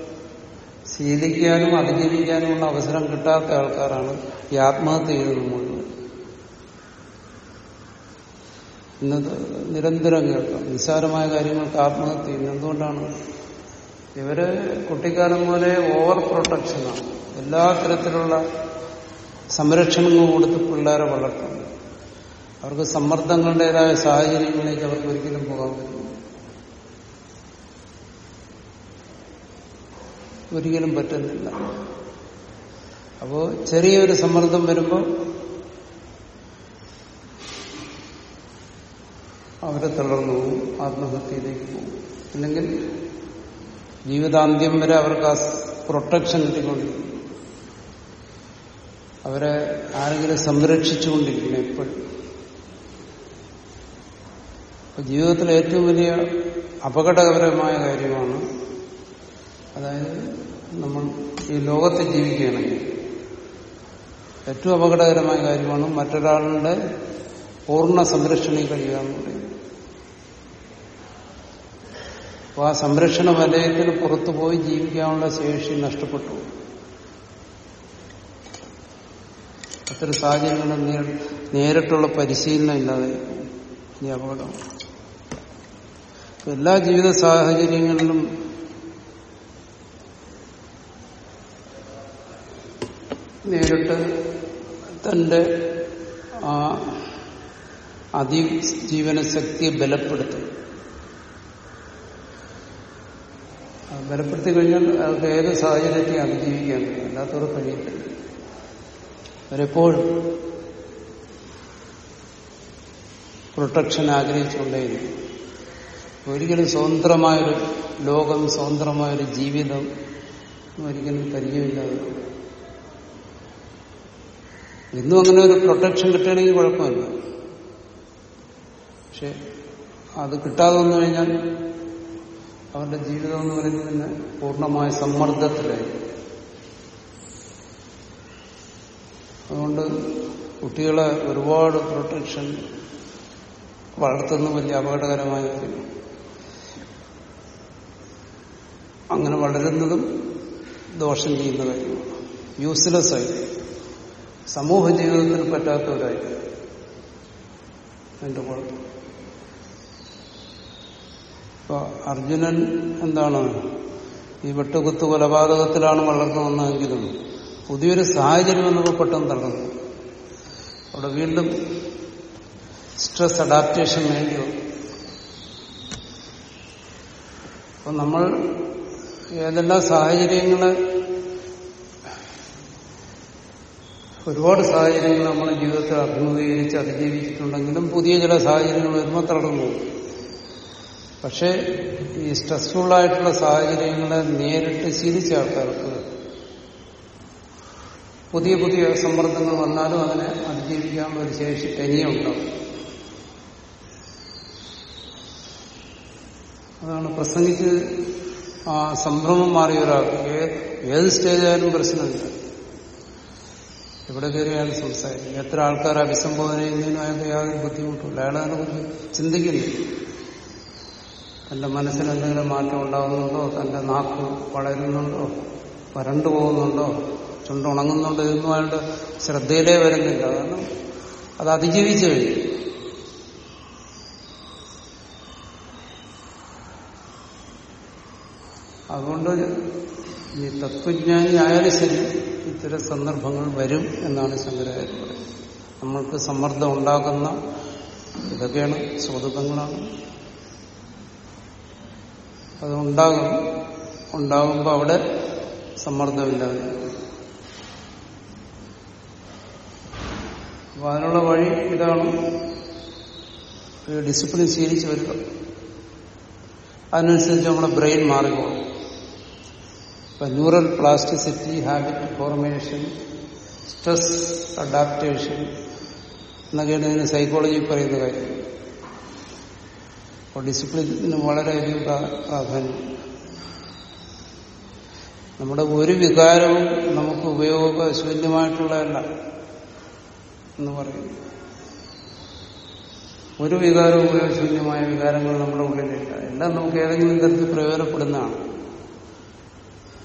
ശീലിക്കാനും അതിജീവിക്കാനുമുള്ള അവസരം കിട്ടാത്ത ആൾക്കാരാണ് ഈ ആത്മഹത്യ ചെയ്തത് മുഴുവൻ ഇന്നത് നിരന്തരം കേൾക്കാം. നിസ്സാരമായ കാര്യങ്ങൾക്ക് ആത്മഹത്യ ചെയ്യുന്നു എന്തുകൊണ്ടാണ്? ഇവർ കുട്ടിക്കാലം പോലെ ഓവർ പ്രൊട്ടക്ഷനാണ് എല്ലാ തരത്തിലുള്ള സംരക്ഷണങ്ങളും കൊടുത്ത് പിള്ളേരെ വളർത്തുന്നു. അവർക്ക് സമ്മർദ്ദങ്ങളുടേതായ സാഹചര്യങ്ങളിലേക്ക് അവർക്ക് ഒരിക്കലും പോകാൻ പറ്റില്ല. ഒരിക്കലും പറ്റുന്നില്ല. അപ്പോ ചെറിയൊരു സമ്മർദ്ദം വരുമ്പോൾ അവരെ തളർന്നു പോകും ആത്മഹത്യയിലേക്ക് പോകും. അല്ലെങ്കിൽ ജീവിതാന്ത്യം വരെ അവർക്ക് ആ പ്രൊട്ടക്ഷൻ കിട്ടിക്കൊണ്ടിരിക്കും. അവരെ ആരെങ്കിലും സംരക്ഷിച്ചുകൊണ്ടിരിക്കണം എപ്പോഴും. ജീവിതത്തിലെ ഏറ്റവും വലിയ അപകടകരമായ കാര്യമാണ് അതായത് നമ്മൾ ഈ ലോകത്തെ ജീവിക്കുകയാണെങ്കിൽ ഏറ്റവും അപകടകരമായ കാര്യമാണ് മറ്റൊരാളുടെ പൂർണ സംരക്ഷണയിൽ കഴിയുക എന്ന് പറയുന്നത് അപ്പൊ ആ സംരക്ഷണ വലയത്തിന് പുറത്തു പോയി ജീവിക്കാനുള്ള ശേഷി നഷ്ടപ്പെട്ടു. അത്തരം സാഹചര്യങ്ങൾ നേരിട്ടുള്ള പരിശീലനം ഇല്ലാതെ ഈ അപകടം. എല്ലാ ജീവിത സാഹചര്യങ്ങളിലും നേരിട്ട് തന്റെ ആ അതിജീവന ശക്തിയെ ബലപ്പെടുത്തും ബലപ്പെടുത്തി കഴിഞ്ഞാൽ അവർക്ക് ഏത് സാഹചര്യത്തെയും അതിജീവിക്കാൻ കഴിയും. അല്ലാത്തവർ കഴിയത്തില്ല. അവരെപ്പോഴും പ്രൊട്ടക്ഷൻ ആഗ്രഹിച്ചുകൊണ്ടേയിരിക്കും. ഒരിക്കലും സ്വതന്ത്രമായൊരു ലോകം സ്വതന്ത്രമായൊരു ജീവിതം ഒരിക്കലും പരിചയമില്ലാതെ ഇന്നും അങ്ങനെ ഒരു പ്രൊട്ടക്ഷൻ കിട്ടുകയാണെങ്കിൽ കുഴപ്പമില്ല. പക്ഷെ അത് കിട്ടാതെ വന്നു കഴിഞ്ഞാൽ അവരുടെ ജീവിതം എന്ന് പറയുന്നത് തന്നെ പൂർണമായ സമ്മർദ്ദത്തിലായി. അതുകൊണ്ട് കുട്ടികളെ ഒരുപാട് പ്രൊട്ടക്ഷൻ വളർത്തുന്ന വലിയ അപകടകരമായ അങ്ങനെ വളരുന്നതും ദോഷം ചെയ്യുന്ന കാര്യമാണ്. യൂസ്ലെസ് ആയി സമൂഹ ജീവിതത്തിൽ പറ്റാത്തവരായി. എന്റെ കുഴപ്പം ഇപ്പൊ അർജുനൻ എന്താണ്? ഈ വെട്ടുകുത്ത് കൊലപാതകത്തിലാണ് വളർന്നു വന്നതെങ്കിലും പുതിയൊരു സാഹചര്യം വന്നപ്പോൾ പെട്ടെന്ന് തളർന്നു അവിടെ വീണ്ടും സ്ട്രെസ് അഡാപ്റ്റേഷൻ വേണ്ടി വന്നു. അപ്പൊ നമ്മൾ ഏതെല്ലാം സാഹചര്യങ്ങൾ ഒരുപാട് സാഹചര്യങ്ങൾ നമ്മൾ ജീവിതത്തിൽ അഭിമുഖീകരിച്ച് അതിജീവിച്ചിട്ടുണ്ടെങ്കിലും പുതിയ ചില സാഹചര്യങ്ങൾ വരുമ്പോൾ തളർന്നു പക്ഷേ ഈ സ്ട്രെസ്ഫുൾ ആയിട്ടുള്ള സാഹചര്യങ്ങളെ നേരിട്ട് ശീലിച്ച ആൾക്കാർക്ക് പുതിയ പുതിയ സമ്മർദ്ദങ്ങൾ വന്നാലും അതിനെ അതിജീവിക്കാനുള്ള ഒരു ശേഷി തനിയെ ഉണ്ടാവും. അതാണ് പ്രസംഗിച്ച് ആ സംഭ്രമം മാറിയ ഒരാൾക്ക്. ഏ- ഏത് സ്റ്റേജായാലും പ്രശ്നമില്ല. എവിടെ കയറി അയാൾ എത്ര ആൾക്കാർ അഭിസംബോധന ചെയ്യുന്നതിനും അയാൾക്ക് യാതൊരു ബുദ്ധിമുട്ടില്ല അയാൾ അതിനെക്കുറിച്ച് ചിന്തിക്കുന്നില്ല തന്റെ മനസ്സിനെന്തെങ്കിലും മാറ്റം ഉണ്ടാകുന്നുണ്ടോ? തന്റെ നാക്ക് വളരുന്നുണ്ടോ? വരണ്ടു പോകുന്നുണ്ടോ? ചുണ്ടുണങ്ങുന്നുണ്ടോ ഇതൊന്നും അയാളുടെ ശ്രദ്ധയിലേ വരുന്നില്ല. കാരണം അത് അതിജീവിച്ചു കഴിഞ്ഞു. അതുകൊണ്ട് ഈ തത്വജ്ഞാനി ആയാലും ശരി ഇത്തരം സന്ദർഭങ്ങൾ വരും എന്നാണ് ശങ്കരാചാര്യ പറയുന്നത്. നമ്മൾക്ക് സമ്മർദ്ദം ഉണ്ടാക്കുന്ന ഇതൊക്കെയാണ് സ്വതന്ത്രങ്ങളാണ് അത് ഉണ്ടാകും ഉണ്ടാകുമ്പോൾ അവിടെ സമ്മർദ്ദമില്ലാതെ അപ്പൊ അതിനുള്ള വഴി ഇതാണ്. ഡിസിപ്ലിൻ ശീലിച്ചു വരിക. അതിനനുസരിച്ച് നമ്മുടെ ബ്രെയിൻ മാറിപ്പോകും ഇപ്പൊ neural plasticity habit formation stress adaptation എന്നൊക്കെയാണ് ഇതിന് സൈക്കോളജി പറയുന്ന കാര്യം. അപ്പോൾ ഡിസിപ്ലിന് വളരെയധികം പ്രാ- പ്രാധാന്യം. നമ്മുടെ ഒരു വികാരവും നമുക്ക് ഉപയോഗശൂന്യമായിട്ടുള്ളതല്ല എന്ന് പറയുന്നു ഒരു വികാരവും ഉപയോഗശൂന്യമായ വികാരങ്ങൾ നമ്മുടെ ഉള്ളിലില്ല. എല്ലാം നമുക്ക് ഏതെങ്കിലും തരത്തിൽ പ്രയോജനപ്പെടുന്നതാണ്.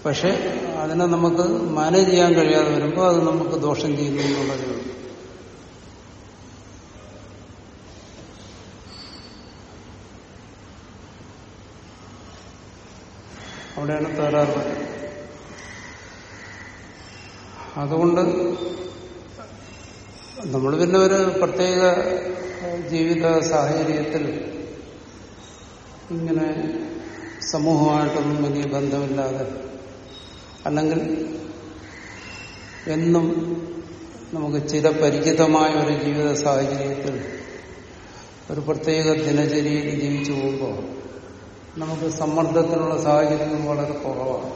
പക്ഷെ അതിനെ നമുക്ക് മാനേജ് ചെയ്യാൻ കഴിയാതെ വരുമ്പോൾ അത് നമുക്ക് ദോഷം ചെയ്യുന്നു എന്നുള്ളതേ അവിടെയാണ് തകരാറ്. അതുകൊണ്ട് നമ്മൾ പിന്നെ ഒരു പ്രത്യേക ജീവിത സാഹചര്യത്തിൽ ഇങ്ങനെ സമൂഹമായിട്ടൊന്നും വലിയ ബന്ധമില്ലാതെ അല്ലെങ്കിൽ എന്നും നമുക്ക് ചിരപരിചിതമായ ഒരു ജീവിത സാഹചര്യത്തിൽ ഒരു പ്രത്യേക ദിനചര്യയിൽ ജീവിച്ചു പോകുമ്പോൾ നമുക്ക് സമ്മർദ്ദത്തിനുള്ള സാഹചര്യങ്ങൾ വളരെ കുറവാണ്.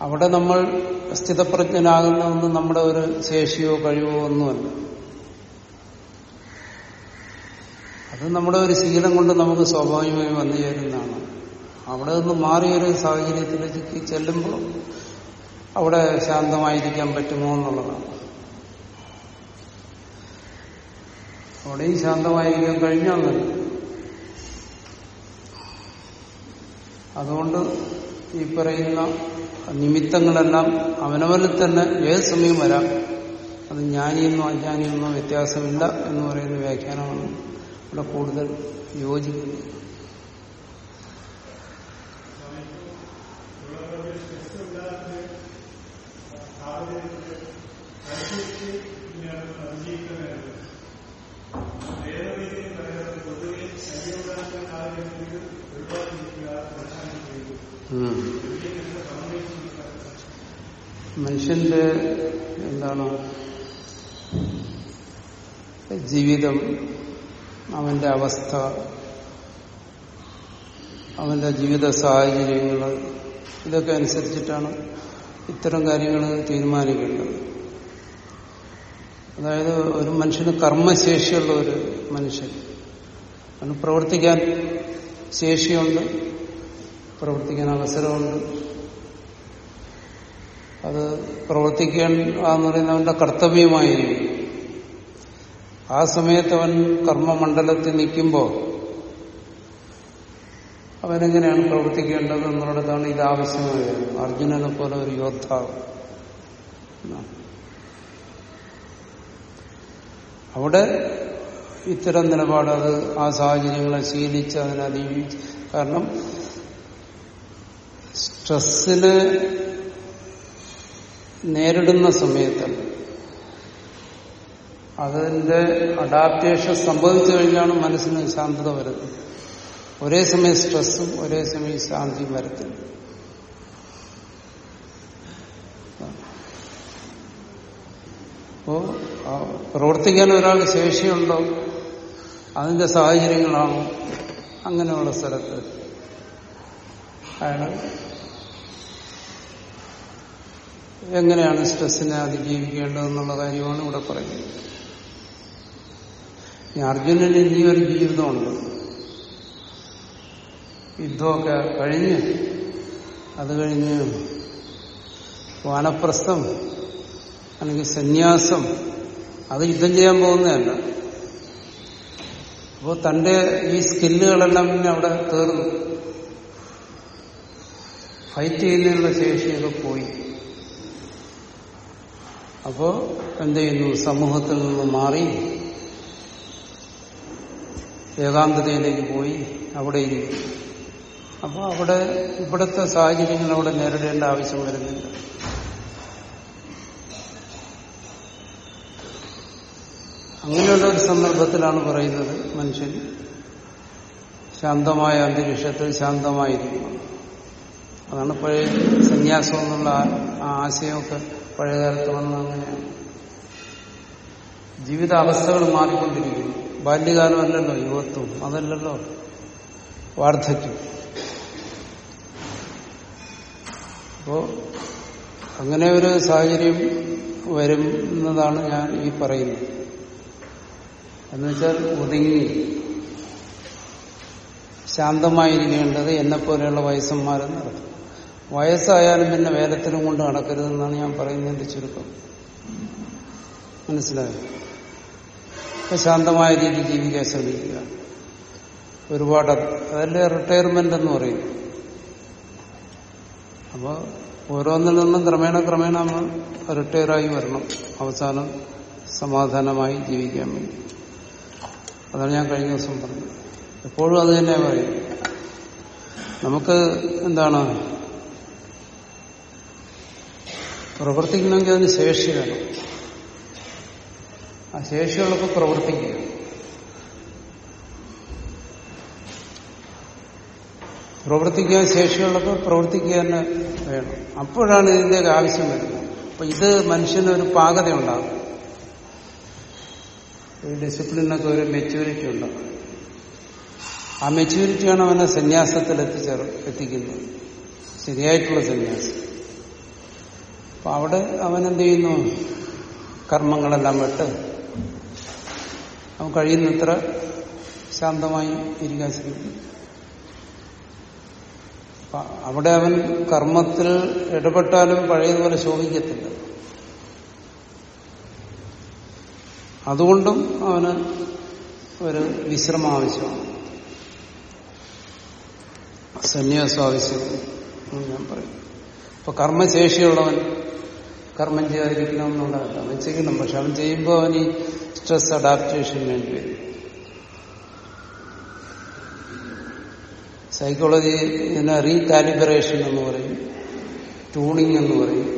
അവിടെ നമ്മൾ സ്ഥിതപ്രജ്ഞനാകുന്ന നമ്മുടെ ഒരു ശേഷിയോ കഴിവോ ഒന്നുമല്ല. അത് നമ്മുടെ ഒരു ശീലം കൊണ്ട് നമുക്ക് സ്വാഭാവികമായി വന്നു ചേരുന്നതാണ് അവിടെ നിന്ന് മാറിയൊരു സാഹചര്യത്തിലേക്ക് ചെല്ലുമ്പോൾ അവിടെ ശാന്തമായിരിക്കാൻ പറ്റുമോ എന്നുള്ളതാണ്. അവിടെയും ശാന്തമായിരിക്കാൻ കഴിഞ്ഞാന്നല്ല അതുകൊണ്ട് ഈ പറയുന്ന നിമിത്തങ്ങളെല്ലാം അവനവനിൽ തന്നെ ഏത് സമയം വരാം അത് ജ്ഞാനിയെന്നോ അജ്ഞാനിയെന്നോ വ്യത്യാസമില്ല എന്ന് പറയുന്ന വ്യാഖ്യാനമാണ് ഇവിടെ കൂടുതൽ യോജിക്കുന്നത്. ഉം. മനുഷ്യന്റെ എന്താണ് ജീവിതം അവന്റെ അവസ്ഥ അവന്റെ ജീവിത സാഹചര്യങ്ങൾ ഇതൊക്കെ അനുസരിച്ചിട്ടാണ് ഇത്തരം കാര്യങ്ങൾ തീരുമാനിക്കേണ്ടത്. അതായത് ഒരു മനുഷ്യന് കർമ്മശേഷിയുള്ള ഒരു മനുഷ്യൻ. അവന് പ്രവർത്തിക്കാൻ ശേഷിയുണ്ട് പ്രവർത്തിക്കാൻ അവസരമുണ്ട്. അത് പ്രവർത്തിക്കാൻ എന്ന് പറയുന്നത് അവന്റെ കർത്തവ്യമായിരിക്കും. ആ സമയത്ത് അവൻ കർമ്മമണ്ഡലത്തിൽ നിൽക്കുമ്പോൾ അവനെങ്ങനെയാണ് പ്രവർത്തിക്കേണ്ടത് എന്നുള്ളതാണ് ഇത് ആവശ്യമായി വരുന്നത് അർജുനനെ പോലെ ഒരു യോദ്ധാവ്. അവിടെ ഇത്തരം നിലപാട് അത് ആ സാഹചര്യങ്ങളെ ശീലിച്ച് അതിനെ അതിജീവിച്ച്. കാരണം സ്ട്രെസ്സിന് നേരിടുന്ന സമയത്ത് അതിന്റെ അഡാപ്റ്റേഷൻ സംഭവിച്ചു കഴിഞ്ഞാണ് മനസ്സിന് ശാന്തത വരുന്നത്. ഒരേ സമയം സ്ട്രെസ്സും ഒരേ സമയം ശാന്തിയും വരത്തില്ല. അപ്പോ പ്രവർത്തിക്കാൻ ഒരാൾക്ക് ശേഷിയുണ്ടോ? അതിന്റെ സാഹചര്യങ്ങളാണോ? അങ്ങനെയുള്ള സ്ഥലത്ത് അയാൾ എങ്ങനെയാണ് സ്ട്രെസ്സിനെ അതിജീവിക്കേണ്ടതെന്നുള്ള കാര്യമാണ് ഇവിടെ പറയുന്നത്. അർജുനന് ഇനിയൊരു ജീവിതമുണ്ട്. യുദ്ധമൊക്കെ കഴിഞ്ഞ് അത് കഴിഞ്ഞ് വാനപ്രസ്ഥം അല്ലെങ്കിൽ സന്യാസം അത് യുദ്ധം ചെയ്യാൻ പോകുന്നതല്ല. അപ്പോൾ തന്റെ ഈ സ്കില്ലുകളെല്ലാം പിന്നെ അവിടെ തീർന്നു. ഫൈറ്റ് ചെയ്യുന്നതിനുള്ള ശേഷിയൊക്കെ പോയി. അപ്പോ എന്ത് ചെയ്യുന്നു? സമൂഹത്തിൽ നിന്ന് മാറി ഏകാന്തതയിലേക്ക് പോയി. അവിടെ ഇരിക്കും അപ്പോൾ അവിടെ ഇവിടുത്തെ സാഹചര്യങ്ങൾ അവിടെ നേരിടേണ്ട ആവശ്യം വരുന്നില്ല. അങ്ങനെയുള്ള ഒരു സന്ദർഭത്തിലാണ് പറയുന്നത് മനുഷ്യൻ ശാന്തമായ അന്തരീക്ഷത്തിൽ ശാന്തമായിരിക്കണം. അതാണ് പഴയ സന്യാസം എന്നുള്ള ആശയമൊക്കെ പഴയകാലത്ത് വന്ന അങ്ങനെയാണ്. ജീവിതാവസ്ഥകൾ മാറിക്കൊണ്ടിരിക്കുന്നു. ബാല്യകാലമല്ലല്ലോ യുവത്വം. അതല്ലല്ലോ വാർദ്ധക്യം. അപ്പോ അങ്ങനെ ഒരു സാഹചര്യം വരുന്നതാണ് ഞാൻ ഈ പറയുന്നത്. എന്നുവെച്ചാൽ ഒതുങ്ങി ശാന്തമായിരിക്കേണ്ടത് എന്നെപ്പോലെയുള്ള വയസ്സന്മാരെന്ന് നടത്തും. വയസ്സായാലും പിന്നെ വേദത്തിലും കൊണ്ട് നടക്കരുതെന്നാണ് ഞാൻ പറയുന്നതിന്റെ ചുരുക്കം. മനസ്സിലായോ? അപ്പൊ ശാന്തമായ രീതിയിൽ ജീവിക്കാൻ ശ്രമിക്കുക. ഒരുപാട് അതല്ലേ റിട്ടയർമെന്റ് എന്ന് പറയും. അപ്പോൾ ഓരോന്നിൽ നിന്നും ക്രമേണ ക്രമേണ നമ്മൾ റിട്ടയറായി വരണം. അവസാനം സമാധാനമായി ജീവിക്കാൻ വേണ്ടി. അതാണ് ഞാൻ കഴിഞ്ഞ ദിവസം പറഞ്ഞത്. എപ്പോഴും അത് തന്നെ പറയും. നമുക്ക് എന്താണ്? പ്രവർത്തിക്കണമെങ്കിൽ അതിന് ശേഷി വേണം. ആ ശേഷിയുള്ളപ്പോൾ പ്രവർത്തിക്കുക. പ്രവർത്തിക്കാൻ ശേഷിയുള്ളപ്പോൾ പ്രവർത്തിക്കുക തന്നെ വേണം. അപ്പോഴാണ് ഇതിന്റെ ആവശ്യം വരുന്നത്. അപ്പൊ ഇത് മനുഷ്യന് ഒരു പാകതയുണ്ടാകും ഒരു ഡിസിപ്ലിനൊക്കെ ഒരു മെച്യൂരിറ്റി ഉണ്ടാകും ആ മെച്യൂരിറ്റിയാണ് അവനെ സന്യാസത്തിൽ എത്തിച്ചേർ എത്തിക്കുന്നത്. ശരിയായിട്ടുള്ള സന്യാസം. അപ്പൊ അവിടെ അവൻ എന്ത് ചെയ്യുന്നു? കർമ്മങ്ങളെല്ലാം വിട്ട് അവൻ കഴിയുന്നത്ര ശാന്തമായി ഇരിക്കാൻ ശ്രമിക്കും അവിടെ അവൻ കർമ്മത്തിൽ ഇടപെട്ടാലും പഴയതുപോലെ ശോഭിക്കത്തില്ല. അതുകൊണ്ടും അവന് ഒരു വിശ്രമം ആവശ്യമാണ്. സന്യാസം ആവശ്യം ഞാൻ പറയും. ഇപ്പൊ കർമ്മശേഷിയുള്ളവൻ കർമ്മം ചെയ്യാതിരിക്കണമെന്നുള്ളതല്ല. അവൻ ചെയ്യണം പക്ഷെ അവൻ ചെയ്യുമ്പോൾ അവൻ ഈ സ്ട്രെസ് അഡാപ്റ്റേഷൻ വേണ്ടി വരും. സൈക്കോളജി ഇതിനെ റീകാലിബറേഷൻ എന്ന് പറയും. ട്യൂണിങ് എന്ന് പറയും.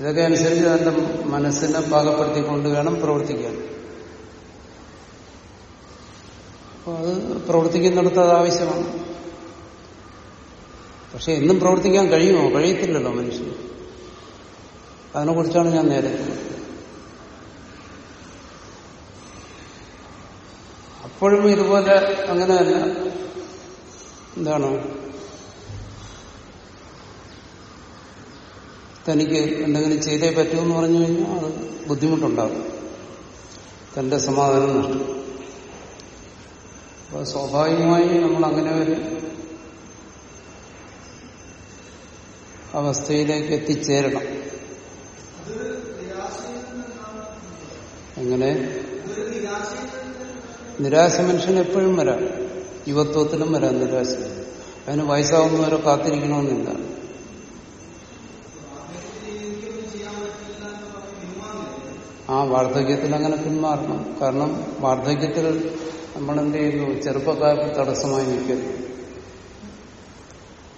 ഇതൊക്കെ അനുസരിച്ച് തന്റെ മനസ്സിനെ പാകപ്പെടുത്തിക്കൊണ്ട് വേണം പ്രവർത്തിക്കാൻ. അപ്പോൾ അത് പ്രവർത്തിക്കുന്നിടത്ത് അത് ആവശ്യമാണ്. പക്ഷെ എന്നും പ്രവർത്തിക്കാൻ കഴിയുമോ? കഴിയത്തില്ലല്ലോ മനുഷ്യൻ. അതിനെക്കുറിച്ചാണ് ഞാൻ നേരത്തെ അപ്പോഴും ഇതുപോലെ അങ്ങനെ അങ്ങനെയല്ല. എന്താണ്? തനിക്ക് എന്തെങ്കിലും ചെയ്തേ പറ്റൂ എന്ന് പറഞ്ഞു കഴിഞ്ഞാൽ അത് ബുദ്ധിമുട്ടുണ്ടാകും. തന്റെ സമാധാനം നഷ്ടം. അപ്പോൾ സ്വാഭാവികമായി നമ്മൾ അങ്ങനെ ഒരു അവസ്ഥയിലേക്ക് എത്തിച്ചേരണം. എങ്ങനെ? നിരാശ മനുഷ്യൻ എപ്പോഴും വരാം. യുവത്വത്തിലും വരാം നിരാശ അതിന് വയസ്സാവുന്നവരെ കാത്തിരിക്കണമെന്നില്ല. ആ വാർദ്ധക്യത്തിൽ അങ്ങനെ പിന്മാറണം. കാരണം വാർദ്ധക്യത്തിൽ നമ്മൾ എന്ത് ചെയ്യുന്നു? ചെറുപ്പക്കാർക്ക് തടസ്സമായി നിൽക്കരുത്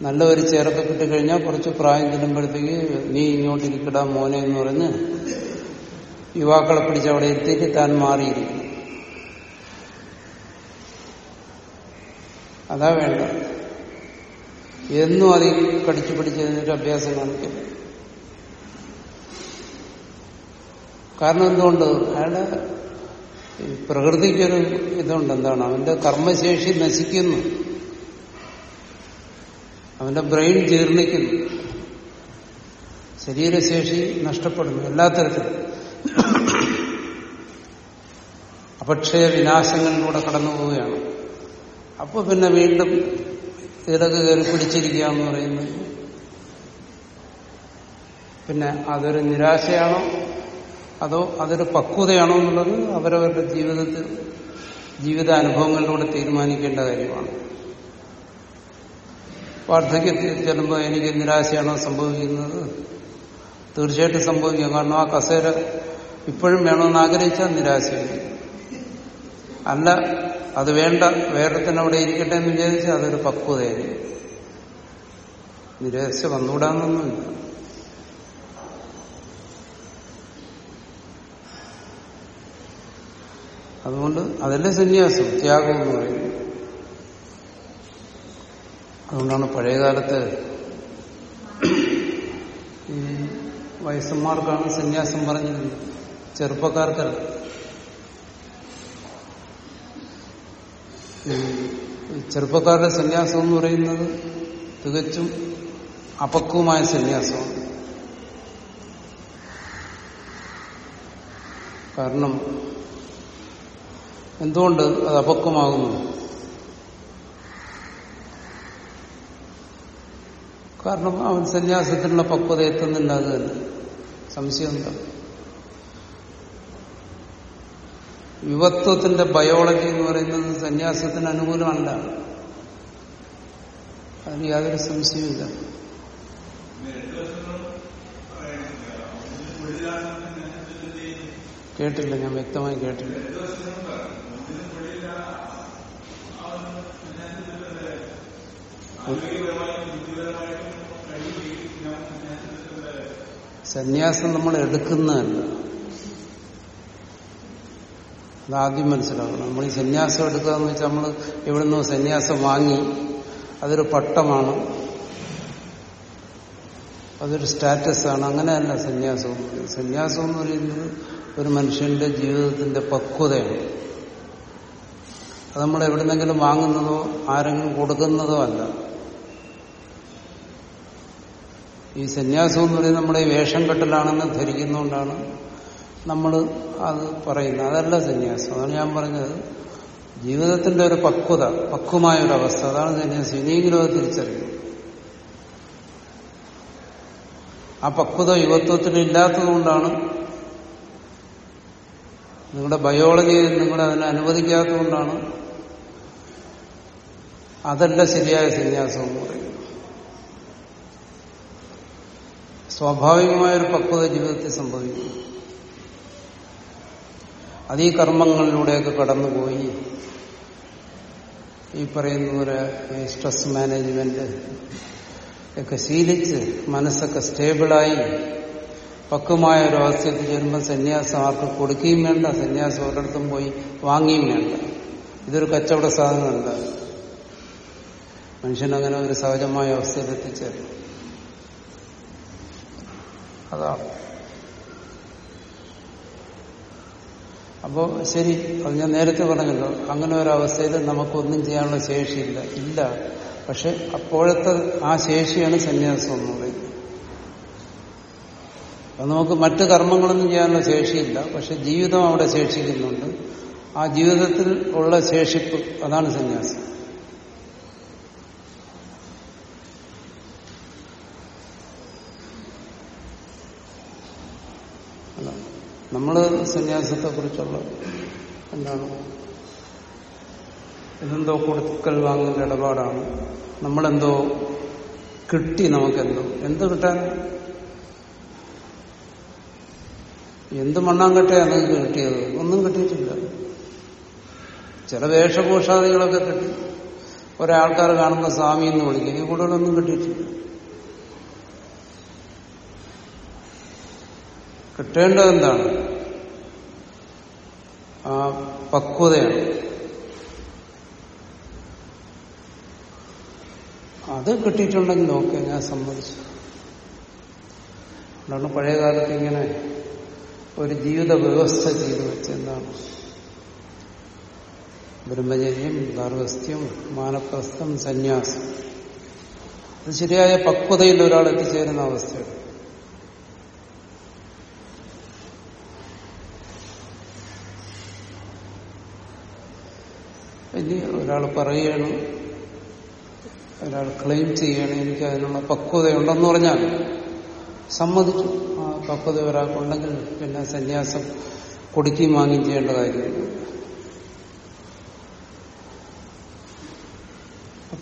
നല്ല ഒരു ചേരൊക്കെ കിട്ടിക്കഴിഞ്ഞാൽ കുറച്ച് പ്രായം ചെല്ലുമ്പോഴത്തേക്ക് നീ ഇങ്ങോട്ടിരിക്കടാ മോനെ എന്ന് പറഞ്ഞ് യുവാക്കളെ പിടിച്ച് അവിടെ എത്തിയിട്ട് താൻ മാറിയിരിക്കും. അതാ വേണ്ട എന്നും അതിൽ കടിച്ചു പിടിച്ച് കഴിഞ്ഞിട്ട് അഭ്യാസം കാണിക്കില്ല കാരണം എന്തുകൊണ്ട്? അയാളുടെ ഈ പ്രകൃതിക്കൊരു ഇതുണ്ട്. എന്താണ്? അവന്റെ കർമ്മശേഷി നശിക്കുന്നു. അവന്റെ ബ്രെയിൻ ജീർണിക്കുന്നു. ശരീരശേഷി നഷ്ടപ്പെടുന്നു എല്ലാ തരത്തിലും അപക്ഷയ വിനാശങ്ങളിലൂടെ കടന്നു പോവുകയാണ് അപ്പൊ പിന്നെ വീണ്ടും ഇതൊക്കെ കയറി പിടിച്ചിരിക്കുക എന്ന് പറയുന്നത് പിന്നെ അതൊരു നിരാശയാണോ? അതോ അതൊരു പക്വതയാണോ എന്നുള്ളത് അവരവരുടെ ജീവിതത്തിൽ ജീവിതാനുഭവങ്ങളിലൂടെ തീരുമാനിക്കേണ്ട കാര്യമാണ്. വാർദ്ധക്യത്തിൽ ചെല്ലുമ്പോൾ എനിക്ക് നിരാശയാണോ സംഭവിക്കുന്നത്? തീർച്ചയായിട്ടും സംഭവിക്കാം. കാരണം ആ കസേര ഇപ്പോഴും വേണമെന്ന് ആഗ്രഹിച്ചാൽ നിരാശയായിരിക്കും. അല്ല അത് വേണ്ട വേറെ തന്നെ അവിടെ ഇരിക്കട്ടെ എന്ന് വിചാരിച്ചാൽ അതൊരു പക്വതയായി നിരസ്യ വന്നുകൂടാന്നൊന്നുമില്ല. അതുകൊണ്ട് അതല്ലേ സന്യാസം ത്യാഗം എന്ന് പറയുന്നത്. അതുകൊണ്ടാണ് പഴയകാലത്ത് ഈ വയസ്സന്മാർക്കാണ് സന്യാസം പറഞ്ഞിരുന്നത് ചെറുപ്പക്കാർക്കല്ല ചെറുപ്പക്കാരുടെ സന്യാസം എന്ന് പറയുന്നത് തികച്ചും അപക്വമായ സന്യാസമാണ്. കാരണം എന്തുകൊണ്ട് അത് അപക്വമാകുന്നു? കാരണം അവൻ സന്യാസത്തിനുള്ള പക്വത എത്തുന്നില്ല അത് തന്നെ സംശയം യുവത്വത്തിന്റെ ബയോളജി എന്ന് പറയുന്നത് സന്യാസത്തിന് അനുകൂലമല്ല. അതിന് യാതൊരു സംശയമില്ല കേട്ടില്ല ഞാൻ വ്യക്തമായി കേട്ടില്ല. സന്യാസം നമ്മൾ എടുക്കുന്നതല്ല. അതാദ്യം മനസ്സിലാക്കണം. നമ്മൾ ഈ സന്യാസം എടുക്കുക എന്ന് വെച്ചാൽ നമ്മൾ എവിടുന്നോ സന്യാസം വാങ്ങി. അതൊരു പട്ടമാണ്. അതൊരു സ്റ്റാറ്റസാണ് അങ്ങനെയല്ല സന്യാസം. സന്യാസം എന്ന് പറയുന്നത് ഒരു മനുഷ്യന്റെ ജീവിതത്തിന്റെ പക്വതയാണ്. അത് നമ്മൾ എവിടുന്നെങ്കിലും വാങ്ങുന്നതോ ആരെങ്കിലും കൊടുക്കുന്നതോ അല്ല. ഈ സന്യാസം എന്ന് പറയുന്നത് നമ്മുടെ വേഷം കെട്ടലാണെന്ന് ധരിക്കുന്നതുകൊണ്ടാണ് നമ്മൾ അത് പറയുന്നു അതല്ല സന്യാസം. അതാണ് ഞാൻ പറഞ്ഞത്. ജീവിതത്തിന്റെ ഒരു പക്വത പക്വമായ ഒരു അവസ്ഥ അതാണ് സന്യാസം. ഇനിയെങ്കിലും അത് തിരിച്ചറിയും ആ പക്വത യുവത്വത്തിൽ ഇല്ലാത്തതുകൊണ്ടാണ് നിങ്ങളുടെ ബയോളജി നിങ്ങളെ അതിനെ അനുവദിക്കാത്തതുകൊണ്ടാണ് അതല്ല ശരിയായ സന്യാസം എന്ന് പറയുന്നത്. സ്വാഭാവികമായൊരു പക്വത ജീവിതത്തിൽ സംഭവിക്കും അത് ഈ കർമ്മങ്ങളിലൂടെയൊക്കെ കടന്നുപോയി. ഈ പറയുന്ന പോലെ സ്ട്രെസ് മാനേജ്മെന്റ് ഒക്കെ ശീലിച്ച് മനസ്സൊക്കെ സ്റ്റേബിളായി പക്വമായ ഒരു അവസ്ഥയിൽ ചെല്ലുമ്പോൾ സന്യാസം ആർക്ക് കൊടുക്കുകയും വേണ്ട സന്യാസം ഒരിടത്തും പോയി വാങ്ങിയും വേണ്ട. ഇതൊരു കച്ചവട സാധനമല്ല. മനുഷ്യനങ്ങനെ ഒരു സഹജമായ അവസ്ഥയിൽ എത്തിച്ചേരും അതാണ്. അപ്പോ ശരി അത് ഞാൻ നേരത്തെ പറഞ്ഞല്ലോ. അങ്ങനെ ഒരു അവസ്ഥയിൽ നമുക്കൊന്നും ചെയ്യാനുള്ള ശേഷിയില്ല. ഇല്ല. പക്ഷെ അപ്പോഴത്തെ ആ ശേഷിയാണ് സന്യാസം എന്ന് പറയുന്നത്. അത് നമുക്ക് മറ്റു കർമ്മങ്ങളൊന്നും ചെയ്യാനുള്ള ശേഷിയില്ല. പക്ഷെ ജീവിതം അവിടെ ശേഷിക്കുന്നുണ്ട്. ആ ജീവിതത്തിൽ ഉള്ള ശേഷിപ്പ് അതാണ് സന്യാസം. അതാണ് നമ്മൾ സന്യാസത്തെ കുറിച്ചുള്ള എന്താണ്? ഇതെന്തോ കൊടുക്കൽ വാങ്ങുന്ന ഇടപാടാണ്. നമ്മളെന്തോ കിട്ടി നമുക്കെന്തോ. എന്ത് കിട്ടാൻ? എന്ത് മണ്ണാങ്കട്ടയാണ് നിങ്ങൾക്ക് കിട്ടിയത്? ഒന്നും കിട്ടിയിട്ടില്ല. ചില വേഷഭൂഷാദികളൊക്കെ കിട്ടി. ഒരാൾക്കാർ കാണുന്ന സ്വാമി എന്ന് വിളിക്കും. ഈ കൂടുതലൊന്നും കിട്ടിയിട്ടില്ല. കിട്ടേണ്ടത് എന്താണ് ആ പക്വതയാണ്. അത് കിട്ടിയിട്ടുണ്ടെങ്കിൽ ഓക്കെ ഞാൻ സമ്മതിച്ചു. അതുകൊണ്ടാണ് പഴയ കാലത്ത് ഇങ്ങനെ ഒരു ജീവിത വ്യവസ്ഥ ചെയ്തു വെച്ചെന്താണ് ബ്രഹ്മചര്യം ഗാർഹസ്ഥ്യം മാനപ്രസ്ഥം സന്യാസം. അത് ശരിയായ പക്വതയിൽ ഒരാൾ എത്തിച്ചേരുന്ന അവസ്ഥയാണ്. ഇനി ഒരാൾ പറയുകയാണ് ഒരാൾ ക്ലെയിം ചെയ്യുകയാണ് എനിക്ക് അതിനുള്ള പക്വതയുണ്ടെന്ന് പറഞ്ഞാൽ സമ്മതിച്ചു. ആ പക്വത ഒരാൾക്കുണ്ടെങ്കിൽ പിന്നെ സന്യാസം കൊടുക്കുകയും വാങ്ങുകയും ചെയ്യേണ്ട കാര്യമില്ല.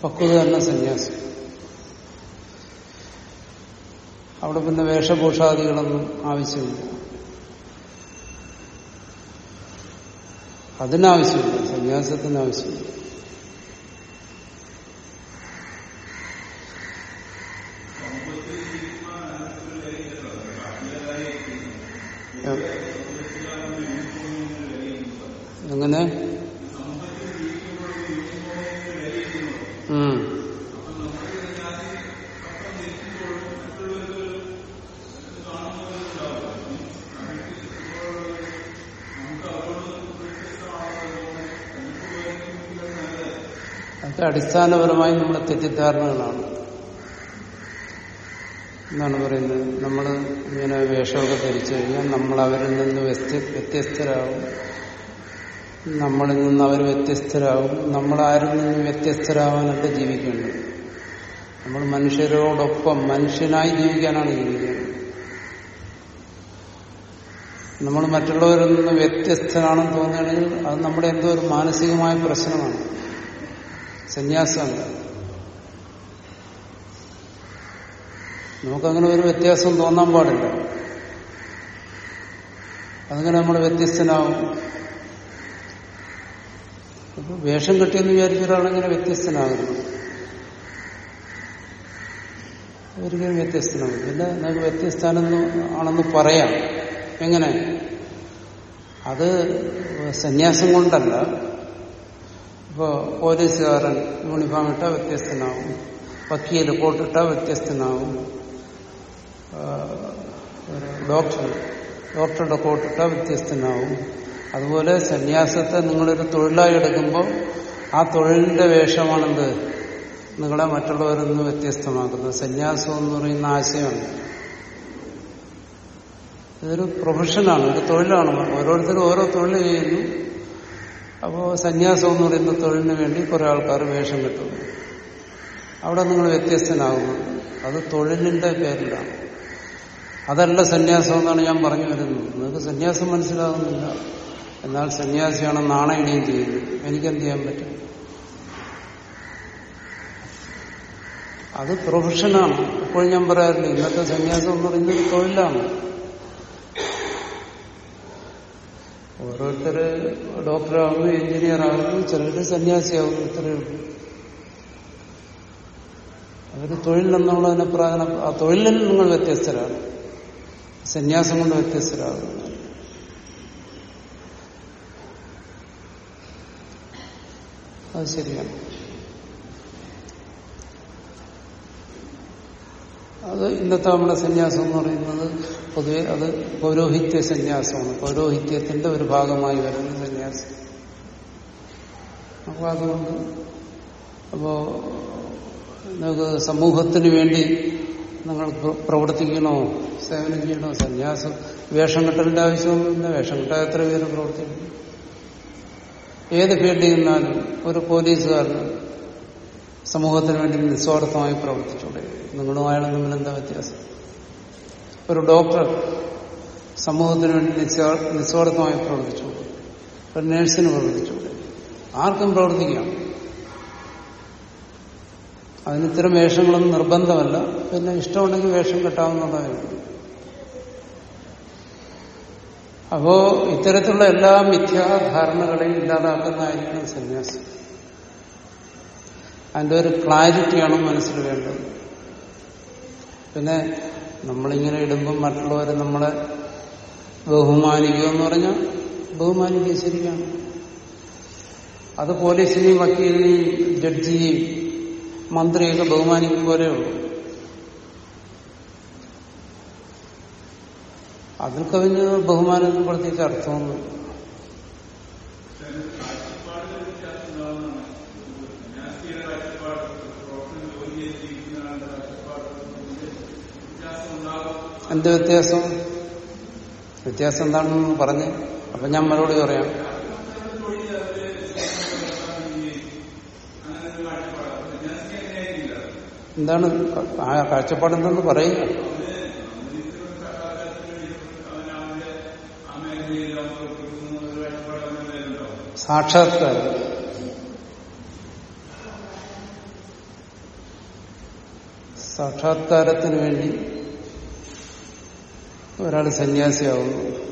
പക്വത തന്നെ സന്യാസം. അവിടെ പിന്നെ വേഷഭൂഷാദികളൊന്നും ആവശ്യമില്ല. അതിനാവശ്യമില്ല. സന്യാസത്തിന് ആവശ്യമില്ല എങ്ങനെ ഉം അതൊക്കെ അടിസ്ഥാനപരമായി നമ്മുടെ തെറ്റിദ്ധാരണകളാണ്. എന്നാണ് പറയുന്നത്? നമ്മൾ ഇങ്ങനെ വേഷമൊക്കെ ധരിച്ചു കഴിഞ്ഞാൽ നമ്മൾ അവരിൽ നിന്ന് വ്യത്യ വ്യത്യസ്തരാകും. നമ്മളിൽ നിന്ന് അവർ വ്യത്യസ്തരാകും. നമ്മൾ ആരിൽ നിന്ന് വ്യത്യസ്തരാകാനൊക്കെ ജീവിക്കേണ്ടത്. നമ്മൾ മനുഷ്യരോടൊപ്പം മനുഷ്യനായി ജീവിക്കാനാണ് ജീവിക്കുന്നത് നമ്മൾ മറ്റുള്ളവരിൽ നിന്ന് വ്യത്യസ്തനാണെന്ന് തോന്നുകയാണെങ്കിൽ അത് നമ്മുടെ എന്തോ ഒരു മാനസികമായ പ്രശ്നമാണ്. സന്യാസമല്ല നമുക്കങ്ങനെ ഒരു വ്യത്യാസം തോന്നാൻ പാടില്ല. അതങ്ങനെ നമ്മൾ വ്യത്യസ്തനാവും. അപ്പൊ വേഷം കെട്ടിയെന്ന് വിചാരിച്ച ഒരാളിങ്ങനെ വ്യത്യസ്തനാകുന്നു. ഒരിക്കലും വ്യത്യസ്തനാകും പിന്നെ നമുക്ക് വ്യത്യസ്തനെന്ന് ആണെന്ന് പറയാം. എങ്ങനെ? അത് സന്യാസം കൊണ്ടല്ല. ഇപ്പോ പോലീസുകാരൻ യൂണിഫോം ഇട്ടാൽ വ്യത്യസ്തനാവും. വക്കീൽ കോട്ടിട്ടാൽ വ്യത്യസ്തനാവും. ഡോക്ടർ ഡോക്ടറുടെ കോട്ടിട്ടാൽ വ്യത്യസ്തനാവും. അതുപോലെ സന്യാസത്തെ നിങ്ങളൊരു തൊഴിലായി എടുക്കുമ്പോൾ ആ തൊഴിലിന്റെ വേഷമാണെന്ത്? നിങ്ങളെ മറ്റുള്ളവരിൽ നിന്ന് വ്യത്യസ്തമാക്കുന്നത്. സന്യാസം എന്ന് പറയുന്ന ആശയമാണ്. ഇതൊരു പ്രൊഫഷനാണ് ഒരു തൊഴിലാണ്. ഓരോരുത്തരും ഓരോ തൊഴിൽ ചെയ്യുന്നു. അപ്പോൾ സന്യാസം എന്ന് പറയുന്ന തൊഴിലിന് വേണ്ടി കുറെ ആൾക്കാർ വേഷം കെട്ടുന്നു. അവിടെ നിങ്ങൾ വ്യത്യസ്തനാകുന്നു. അത് തൊഴിലിന്റെ പേരിലാണ്. അതല്ല സന്യാസം എന്നാണ് ഞാൻ പറഞ്ഞു വരുന്നത്. നിങ്ങൾക്ക് സന്യാസം മനസ്സിലാകുന്നില്ല. എന്നാൽ സന്യാസിയാണ് നാണയിടുകയും ചെയ്യുന്നത്. എനിക്കെന്ത് ചെയ്യാൻ പറ്റും? അത് പ്രൊഫഷനാണ്. ഇപ്പോഴും ഞാൻ പറയാറില്ല ഇന്നത്തെ സന്യാസം എന്ന് പറയുന്നത് തൊഴിലാണ്. ഓരോരുത്തര് ഡോക്ടറാകുന്നു എഞ്ചിനീയർ ആകുന്നു ചിലര് സന്യാസിയാകുന്നു ഇത്രയേ അവർ തൊഴിൽ എന്നുള്ളതിനെ പ്രാധാന്യം ആ തൊഴിലിൽ നിങ്ങൾ വ്യത്യസ്തരാണ്. സന്യാസം കൊണ്ട് വ്യത്യസ്തരാകുന്നു അത് ശരിയാണ്. അത് ഇന്നത്തെ നമ്മുടെ സന്യാസം എന്ന് പറയുന്നത് പൊതുവെ അത് പൗരോഹിത്യ സന്യാസമാണ്. പൗരോഹിത്യത്തിന്റെ ഒരു ഭാഗമായി വരുന്ന സന്യാസം. അപ്പോൾ അതുകൊണ്ട് അപ്പോ നിങ്ങൾക്ക് സമൂഹത്തിന് വേണ്ടി നിങ്ങൾ പ്രവർത്തിക്കണോ? സേവനം ചെയ്യണോ? സന്യാസം വേഷം കെട്ടലിന്റെ ആവശ്യമൊന്നുമില്ല. വേഷം കെട്ടാൻ എത്ര പേര് പ്രവർത്തിക്കുന്നു ഏത് ഫീൽഡിൽ നിന്നാലും ഒരു പോലീസുകാരൻ സമൂഹത്തിന് വേണ്ടി നിസ്വാർത്ഥമായി പ്രവർത്തിച്ചൂടെ. നിങ്ങളും അയാളും തമ്മിൽ എന്താ വ്യത്യാസം? ഒരു ഡോക്ടർ സമൂഹത്തിന് വേണ്ടി നിസ്വാർത്ഥമായി പ്രവർത്തിച്ചു. ഒരു നേഴ്സിന് പ്രവർത്തിച്ചു. ആർക്കും പ്രവർത്തിക്കാം. അതിന് ഇത്തരം വേഷങ്ങളൊന്നും നിർബന്ധമല്ല. പിന്നെ ഇഷ്ടമുണ്ടെങ്കിൽ വേഷം കെട്ടാവുന്നതാണ് അപ്പോ ഇത്തരത്തിലുള്ള എല്ലാ മിഥ്യാധാരണകളെയും ഇല്ലാതാക്കുന്നതായിരിക്കണം സന്യാസം. അതിന്റെ ഒരു ക്ലാരിറ്റിയാണ് മനസ്സിൽ വേണ്ടത്. പിന്നെ നമ്മളിങ്ങനെ ഇടുമ്പം മറ്റുള്ളവരെ നമ്മളെ ബഹുമാനിക്കുക എന്ന് പറഞ്ഞാൽ ബഹുമാനിക്കുക ശരിയാണ്. അത് പോലീസിനെയും വക്കീലിനെയും ജഡ്ജിയെയും മന്ത്രിയൊക്കെ ബഹുമാനിക്കും പോലെയുള്ളൂ അതിൽ കവിഞ്ഞ് ബഹുമാനത്തിന് പ്രത്യേകിച്ച് അർത്ഥമൊന്നും എന്ത് വ്യത്യാസം. വ്യത്യാസം എന്താണെന്ന് പറഞ്ഞ് അപ്പൊ ഞാൻ മറുപടി പറയാം. എന്താണ്? ആ കാഴ്ചപ്പാടെന്തെന്ന് പറയുക സാക്ഷാത്കാരം. സാക്ഷാത്കാരത്തിന് വേണ്ടി ഒരാൾ സന്യാസിയാവുന്നു.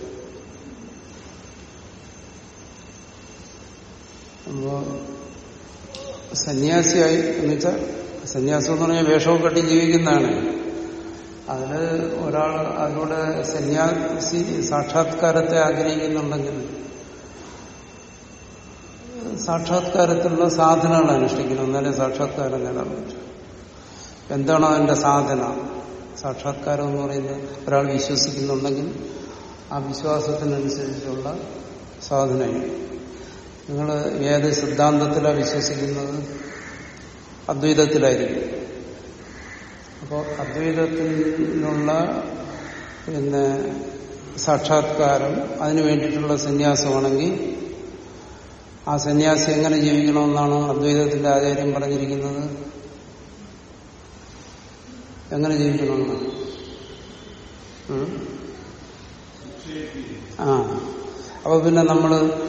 അപ്പോ സന്യാസിയായി എന്ന് വെച്ചാൽ സന്യാസം എന്ന് പറഞ്ഞാൽ വേഷവും കെട്ടി ജീവിക്കുന്നതാണ്. അതിൽ ഒരാൾ അതിലൂടെ സന്യാസി സാക്ഷാത്കാരത്തെ ആഗ്രഹിക്കുന്നുണ്ടെങ്കിൽ സാക്ഷാത്കാരത്തിലുള്ള സാധനങ്ങൾ അനുഷ്ഠിക്കണം എന്നാലേ സാക്ഷാത്കാരം നേടാൻ പറ്റും. എന്താണോ അതിന്റെ സാധന? സാക്ഷാത്കാരം എന്ന് പറയുന്നത് ഒരാൾ വിശ്വസിക്കുന്നുണ്ടെങ്കിൽ ആ വിശ്വാസത്തിനനുസരിച്ചുള്ള സാധനയാണ് നിങ്ങൾ ഏത് സിദ്ധാന്തത്തിലാണ് വിശ്വസിക്കുന്നത്? അദ്വൈതത്തിലായിരിക്കും. അപ്പോൾ അദ്വൈതത്തിനുള്ള പിന്നെ സാക്ഷാത്കാരം അതിനു വേണ്ടിയിട്ടുള്ള സന്യാസമാണെങ്കിൽ ആ സന്യാസി എങ്ങനെ ജീവിക്കണമെന്നാണ് അദ്വൈതത്തിന്റെ ആചാര്യം പറഞ്ഞിരിക്കുന്നത്? എങ്ങനെ ജീവിക്കണമെന്ന്? ആ. അപ്പൊ പിന്നെ നമ്മൾ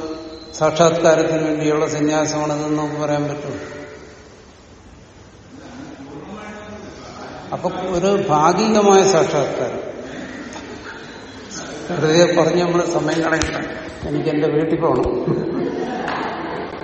സാക്ഷാത്കാരത്തിന് വേണ്ടിയുള്ള സന്യാസമാണെന്ന് നമുക്ക് പറയാൻ പറ്റും. അപ്പൊ ഒരു ഭാഗികമായ സാക്ഷാത്കാരം. വെറുതെ പറഞ്ഞ് നമ്മൾ സമയം കളയണ്ട. എനിക്ക് എന്റെ വീട്ടിൽ പോകണം